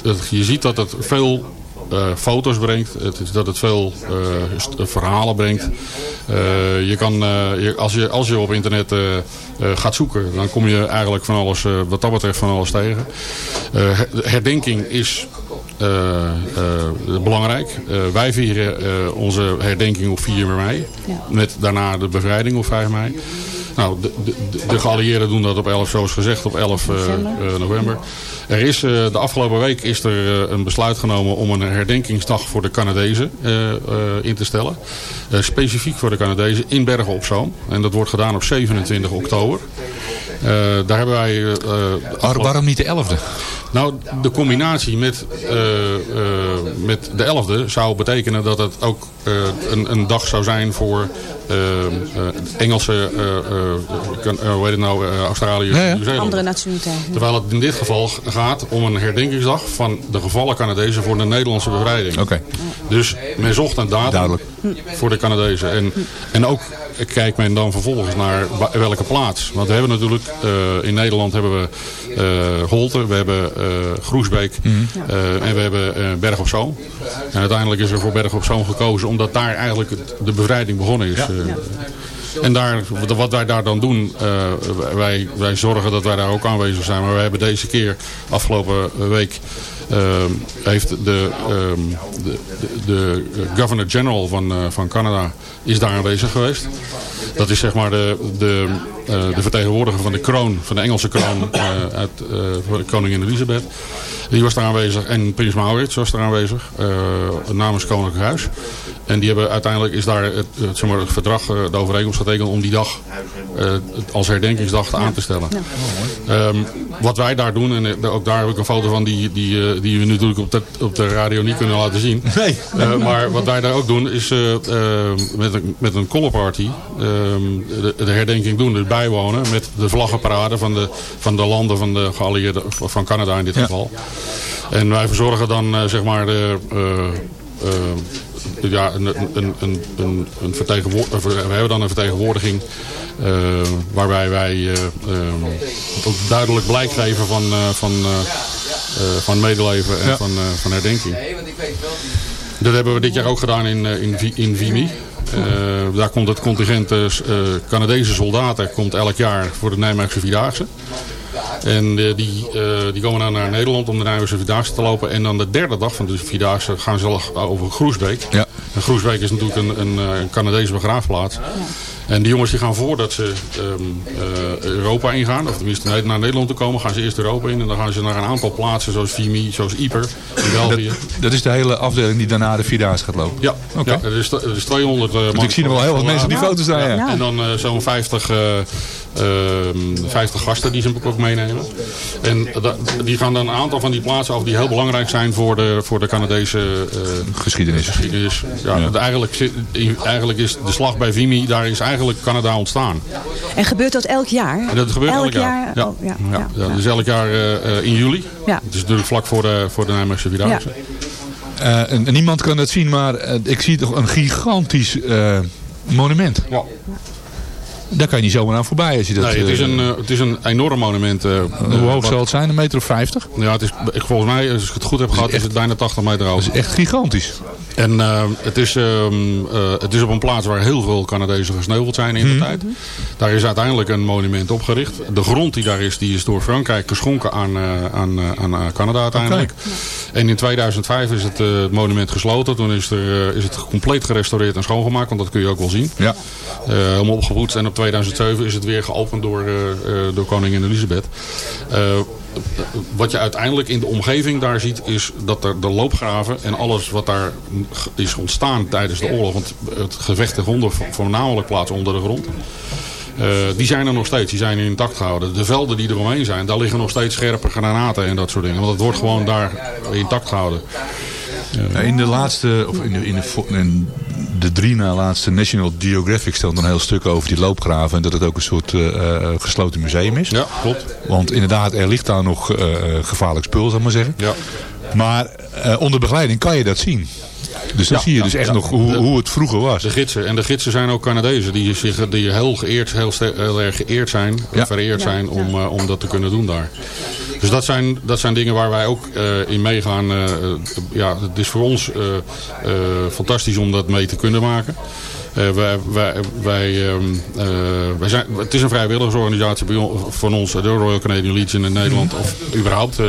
het- je ziet dat het veel eh, foto's brengt. Het is dat het veel eh, verhalen brengt. Eh, je kan, je, als, je, als je op internet gaat zoeken, dan kom je eigenlijk van alles, wat dat betreft, van alles tegen. Her- herdenking is belangrijk. Wij vieren onze herdenking op 4 mei. Ja. Met daarna de bevrijding op 5 mei. Nou, de, de, de geallieerden doen dat op 11, zoals gezegd, op 11 eh, eh, november. Er is, eh, de afgelopen week is er een besluit genomen om een herdenkingsdag voor de Canadezen eh, eh, in te stellen. Eh, specifiek voor de Canadezen in Bergen op Zoom. En dat wordt gedaan op 27 oktober. Eh, daar hebben wij... Waar- waarom niet de 11e? Nou, de combinatie met, eh, eh, met de 11e zou betekenen dat het ook eh, een, een dag zou zijn voor Engelse, eh, eh, eh, hoe heet het nou, eh, Australië, Ja, ja. Andere nationaliteiten. Terwijl het in dit geval gaat om een herdenkingsdag van de gevallen Canadezen voor de Nederlandse bevrijding. Oké. Dus men zocht een datum Duidelijk. voor de Canadezen. En, en ook kijkt men dan vervolgens naar welke plaats. Want we hebben natuurlijk, eh, in Nederland hebben we eh Holte, we hebben eh, Groesbeek eh, en we hebben Berg op Zoom. En uiteindelijk is er voor Berg op Zoom gekozen omdat daar eigenlijk de bevrijding begonnen is. En daar, wat- wij daar dan doen, wij, wij zorgen dat wij daar ook aanwezig zijn. Maar wij hebben deze keer, afgelopen week, heeft de, ehm, de, de, de Governor-General van, eh, van Canada is daar aanwezig geweest. Dat is zeg maar de, de, eh, de vertegenwoordiger van de kroon, van de Engelse kroon eh, uit, eh, koningin Elisabeth. Die was daar aanwezig en Prins Maurits was daar aanwezig eh, namens Koninklijk Huis. En die hebben uiteindelijk is daar het, het, zeg maar, het verdrag, eh, de overeenkomst getekend om die dag eh, als herdenkingsdag aan te stellen. Ehm, wat wij daar doen, en ook daar heb ik een foto van die, die, eh, die we natuurlijk op de, op de radio niet kunnen laten zien. Nee. Eh, maar wat wij daar ook doen is eh, eh, met, een, met een color party ehm, de, de herdenking doen. Bijwonen met de vlaggenparade van de, van de landen van de geallieerden, van Canada in dit Ja. geval. En wij verzorgen dan eh, zeg maar de, eh, eh, ja, een, een, een, een, een vertegenwoor- we hebben dan een vertegenwoordiging waarbij wij eh, ehm, ook duidelijk blijk geven van, van, van medeleven en Ja. van, van herdenking. Dat hebben we dit jaar ook gedaan in, in, in Vimy. Eh, daar komt het contingent eh, eh, Canadese soldaten komt elk jaar voor de Nijmeegse Vierdaagse. En eh, die, eh, die komen dan naar Nederland om de Nijmeegse Vierdaagse te lopen. En dan de derde dag van de Vierdaagse gaan ze al over Groesbeek. Ja. En Groesbeek is natuurlijk een, een, eh, een Canadese begraafplaats. En die jongens die gaan voordat ze ehm, eh, Europa ingaan, of tenminste naar Nederland toe komen, gaan ze eerst Europa in. En dan gaan ze naar een aantal plaatsen zoals Vimy, zoals Yper in België. Dat, dat is de hele afdeling die daarna de Vierdaagse gaat lopen? Ja, Oké. ja er, is, er is 200 eh, man. ik zie er wel heel wat mensen op die foto's staan, ja. En dan eh, zo'n 50, eh, ehm, 50 gasten die ze ook meenemen. En die gaan dan een aantal van die plaatsen af die heel belangrijk zijn voor de, voor de Canadese eh, Geschiedenis. geschiedenis. Ja, Eigenlijk, zit- eigenlijk is de slag bij Vimy, daar is eigenlijk Canada ontstaan. En gebeurt dat elk jaar? En dat gebeurt elk, jaar. Ja. Ja. Oh, ja, Ja. ja. Ja, dus elk jaar eh, eh, in juli. Ja. Het is natuurlijk vlak voor de, voor de Nijmeegse Vierdaagse. Eh, en, en niemand kan dat zien, maar ik zie toch een gigantisch eh, monument. Ja. Daar kan je niet zomaar aan voorbij als je dat... nee, het is, eh, een, eh, het is een enorm monument. eh, hoe hoog zal het zijn? Een meter of vijftig? Ja, het is, ik- volgens mij, als ik het goed heb gehad, is het bijna 80 meter hoog. Dat is echt gigantisch. En eh, het, is, ehm, eh, het is op een plaats waar heel veel Canadezen gesneuveld zijn in de Mhm. tijd. Daar is uiteindelijk een monument opgericht. De grond die daar is, die is door Frankrijk geschonken aan, aan, aan Canada uiteindelijk. En in 2005 is het, het monument gesloten. Toen is, er, is het compleet gerestaureerd en schoongemaakt. Want dat kun je ook wel zien. Ja. Helemaal opgepoetst. En op 2007 is het weer geopend door, eh, eh, door koningin Elisabeth. Eh, wat je uiteindelijk in de omgeving daar ziet is dat er de loopgraven en alles wat daar is ontstaan tijdens de oorlog. Want het gevecht gronden voornamelijk plaats onder de grond. die zijn er nog steeds, die zijn intact gehouden. De velden die er omheen zijn, daar liggen nog steeds scherpe granaten en dat soort dingen. Want het wordt gewoon daar intact gehouden. In de laatste, of in de, in de, in de drie na laatste National Geographic stelt een heel stuk over die loopgraven. En dat het ook een soort eh, eh, gesloten museum is. Ja, klopt. Want inderdaad, er ligt daar nog eh, gevaarlijk spul, zal ik maar zeggen. Ja. Maar eh, onder begeleiding kan je dat zien. Dus dan Ja, zie je ja, dus echt ja. nog hoe, De- hoe het vroeger was. De gidsen. En de gidsen zijn ook Canadezen. Die, zich, die heel, geëerd, heel, ste- heel erg geëerd zijn. Ja. Vereerd Ja, zijn om, eh, om dat te kunnen doen daar. Dus dat zijn, dat zijn dingen waar wij ook eh, in meegaan. eh, eh, ja, het is voor ons eh, eh, fantastisch om dat mee te kunnen maken. Uh, wij, wij, wij, ehm, eh, wij, zijn, het is een vrijwilligersorganisatie van ons, de Royal Canadian Legion in Nederland. Of überhaupt eh,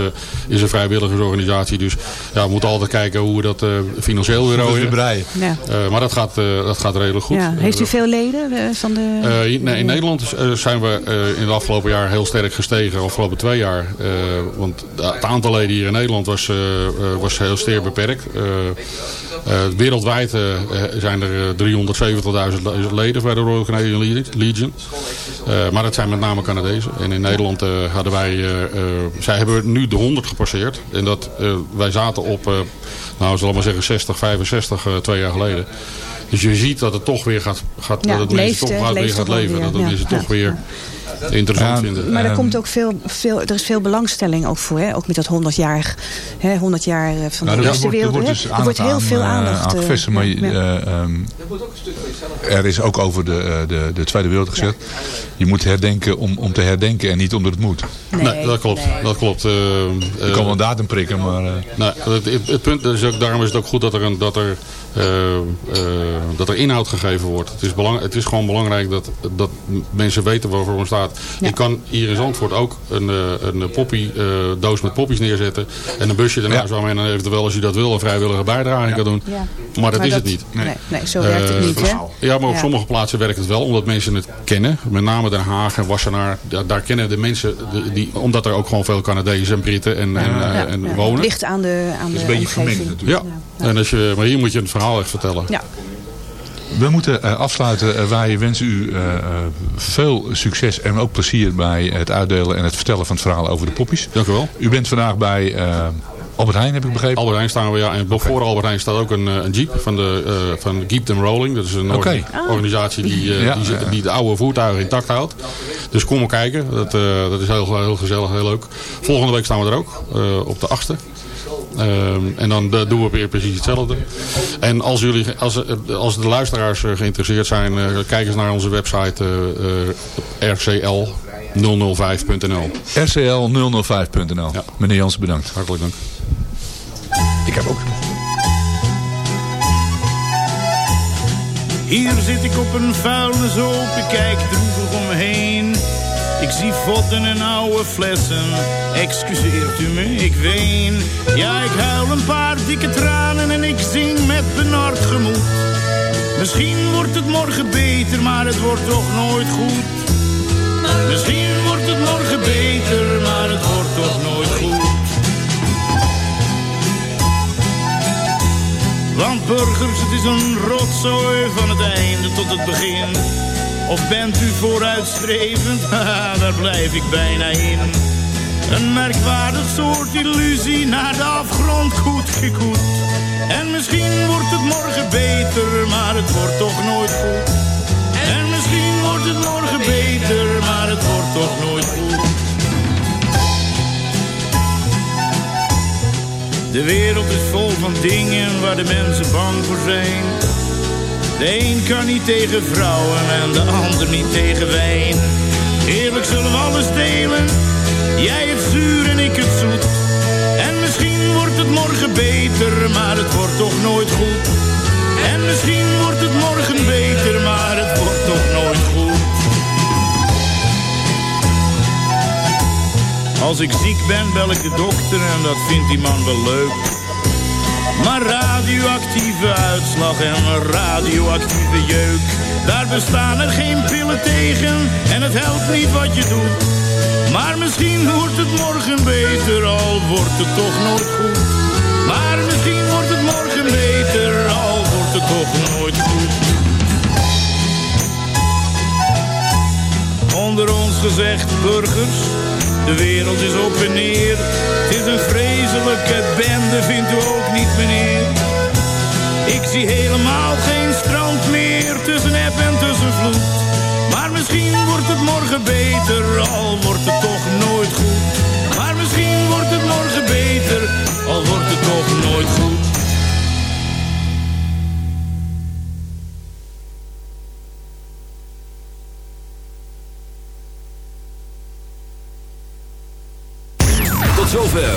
is een vrijwilligersorganisatie. Dus ja, we moeten altijd kijken hoe we dat financieel weer rooien. Ja. maar dat gaat, dat gaat redelijk goed. Ja. Heeft u veel leden? van de... in, in Nederland zijn we in het afgelopen jaar heel sterk gestegen. Afgelopen twee jaar. want het aantal leden hier in Nederland was, was heel sterk beperkt. wereldwijd zijn er 370. 70.000 leden bij de Royal Canadian Legion. Eh, maar dat zijn met name Canadezen. En in Nederland eh, hadden wij... Eh, zij hebben nu de 100 gepasseerd. En dat, wij zaten op, nou, zal maar zeggen, 60, 65 twee jaar geleden. Dus je ziet dat het toch weer gaat, gaat Ja, dat het het leeft, toch gaat het weer gaat leven. weer, Dat ja. mensen Ja. toch weer interessant vinden. Maar er Ehm, komt ook veel, veel, er is veel belangstelling ook voor, hè? ook met dat 100-jarig, hè, 100 jaar eh, van Nou, de er Eerste wordt, er Wereld. wordt hè. dus er wordt heel aandacht veel aan, eh, aandacht. aan eh, gevestigd, maar eh, ehm, er is ook over de, eh, de, de Tweede Wereld gezegd. Je moet herdenken om, om te herdenken en niet omdat het moet. Nee, dat klopt. Dat klopt. Eh, Je eh, kan wel een datum prikken, maar... eh, Nee, het, het, het punt is ook, daarom is het ook goed dat er, een, dat er, eh, eh, dat er inhoud gegeven wordt. Het is, belang, het is gewoon belangrijk dat, dat mensen weten waarvoor het staat. Ik kan hier in Zandvoort ook een, eh, een poppy, eh, doos met poppies neerzetten. En een busje ernaast Ja. waarmee dan eventueel als u dat wil een vrijwillige bijdrage kan doen. Ja. Maar dat Maar is dat- het niet. nee, nee, zo werkt het Eh, niet, hè? Ja, maar op Ja. sommige plaatsen werkt het wel, omdat mensen het kennen. Met name Den Haag en Wassenaar. Daar, daar kennen de mensen, de- die, omdat er ook gewoon veel Canadezen en Britten en, en, eh, Ja, en ja. wonen. Het ligt aan de, aan de omgeving. Ja, En als je, maar hier moet je het verhaal echt vertellen. Ja. We moeten eh, afsluiten. Eh, wij wensen u eh, eh, veel succes en ook plezier bij het uitdelen en het vertellen van het verhaal over de poppies. Dank u wel. U bent vandaag bij eh, Albert Heijn, heb ik begrepen. Albert Heijn staan we, ja. En voor Albert Heijn staat ook een, een jeep van, de, eh, van Keep Them Rolling. Dat is een Ah. organisatie die, eh, Ja, die, de oude voertuigen intact houdt. Dus kom maar kijken. Dat, eh, dat is heel, heel gezellig, heel leuk. Volgende week staan we er ook. eh, op de 8e. Ehm, en dan doen we weer precies hetzelfde. En als, jullie, als, eh, als de luisteraars eh, geïnteresseerd zijn, eh, kijk eens naar onze website eh, eh, rcl005.nl. rcl005.nl. Meneer Jansen, bedankt. Hartelijk dank. Ik heb ook... Hier zit ik op een vuilnishoop, ik kijk droevig om me heen. Ik zie vodden en oude flessen, excuseert u me, ik ween. Ja, ik huil een paar dikke tranen en ik zing met benard gemoed. Misschien wordt het morgen beter, maar het wordt toch nooit goed. Misschien wordt het morgen beter, maar het wordt toch nooit goed. Want burgers, het is een rotzooi van het einde tot het begin. Of bent u vooruitstrevend? Daar blijf ik bijna in. Een merkwaardig soort illusie naar de afgrond goed gekoet. En misschien wordt het morgen beter, maar het wordt toch nooit goed. En misschien wordt het morgen beter, maar het wordt toch nooit goed. De wereld is vol van dingen waar de mensen bang voor zijn. De een kan niet tegen vrouwen en de ander niet tegen wijn. Eerlijk zullen we alles delen. Jij het zuur en ik het zoet. En misschien wordt het morgen beter, maar het wordt toch nooit goed. En misschien wordt het morgen beter, maar het wordt toch nooit goed. Als ik ziek ben, bel ik de dokter en dat vindt die man wel leuk. Maar radioactieve uitslag en radioactieve jeuk. Daar bestaan er geen pillen tegen en het helpt niet wat je doet. Maar misschien wordt het morgen beter, al wordt het toch nooit goed. Maar misschien wordt het morgen beter, al wordt het toch nooit goed. Onder ons gezegd, burgers, de wereld is op en neer. Het is een vreselijke bende, vindt u ook niet, meneer? Ik zie helemaal geen strand meer tussen eb en tussen vloed. Maar misschien wordt het morgen beter, al wordt het toch nooit goed. Maar misschien wordt het morgen beter, al wordt het toch nooit goed.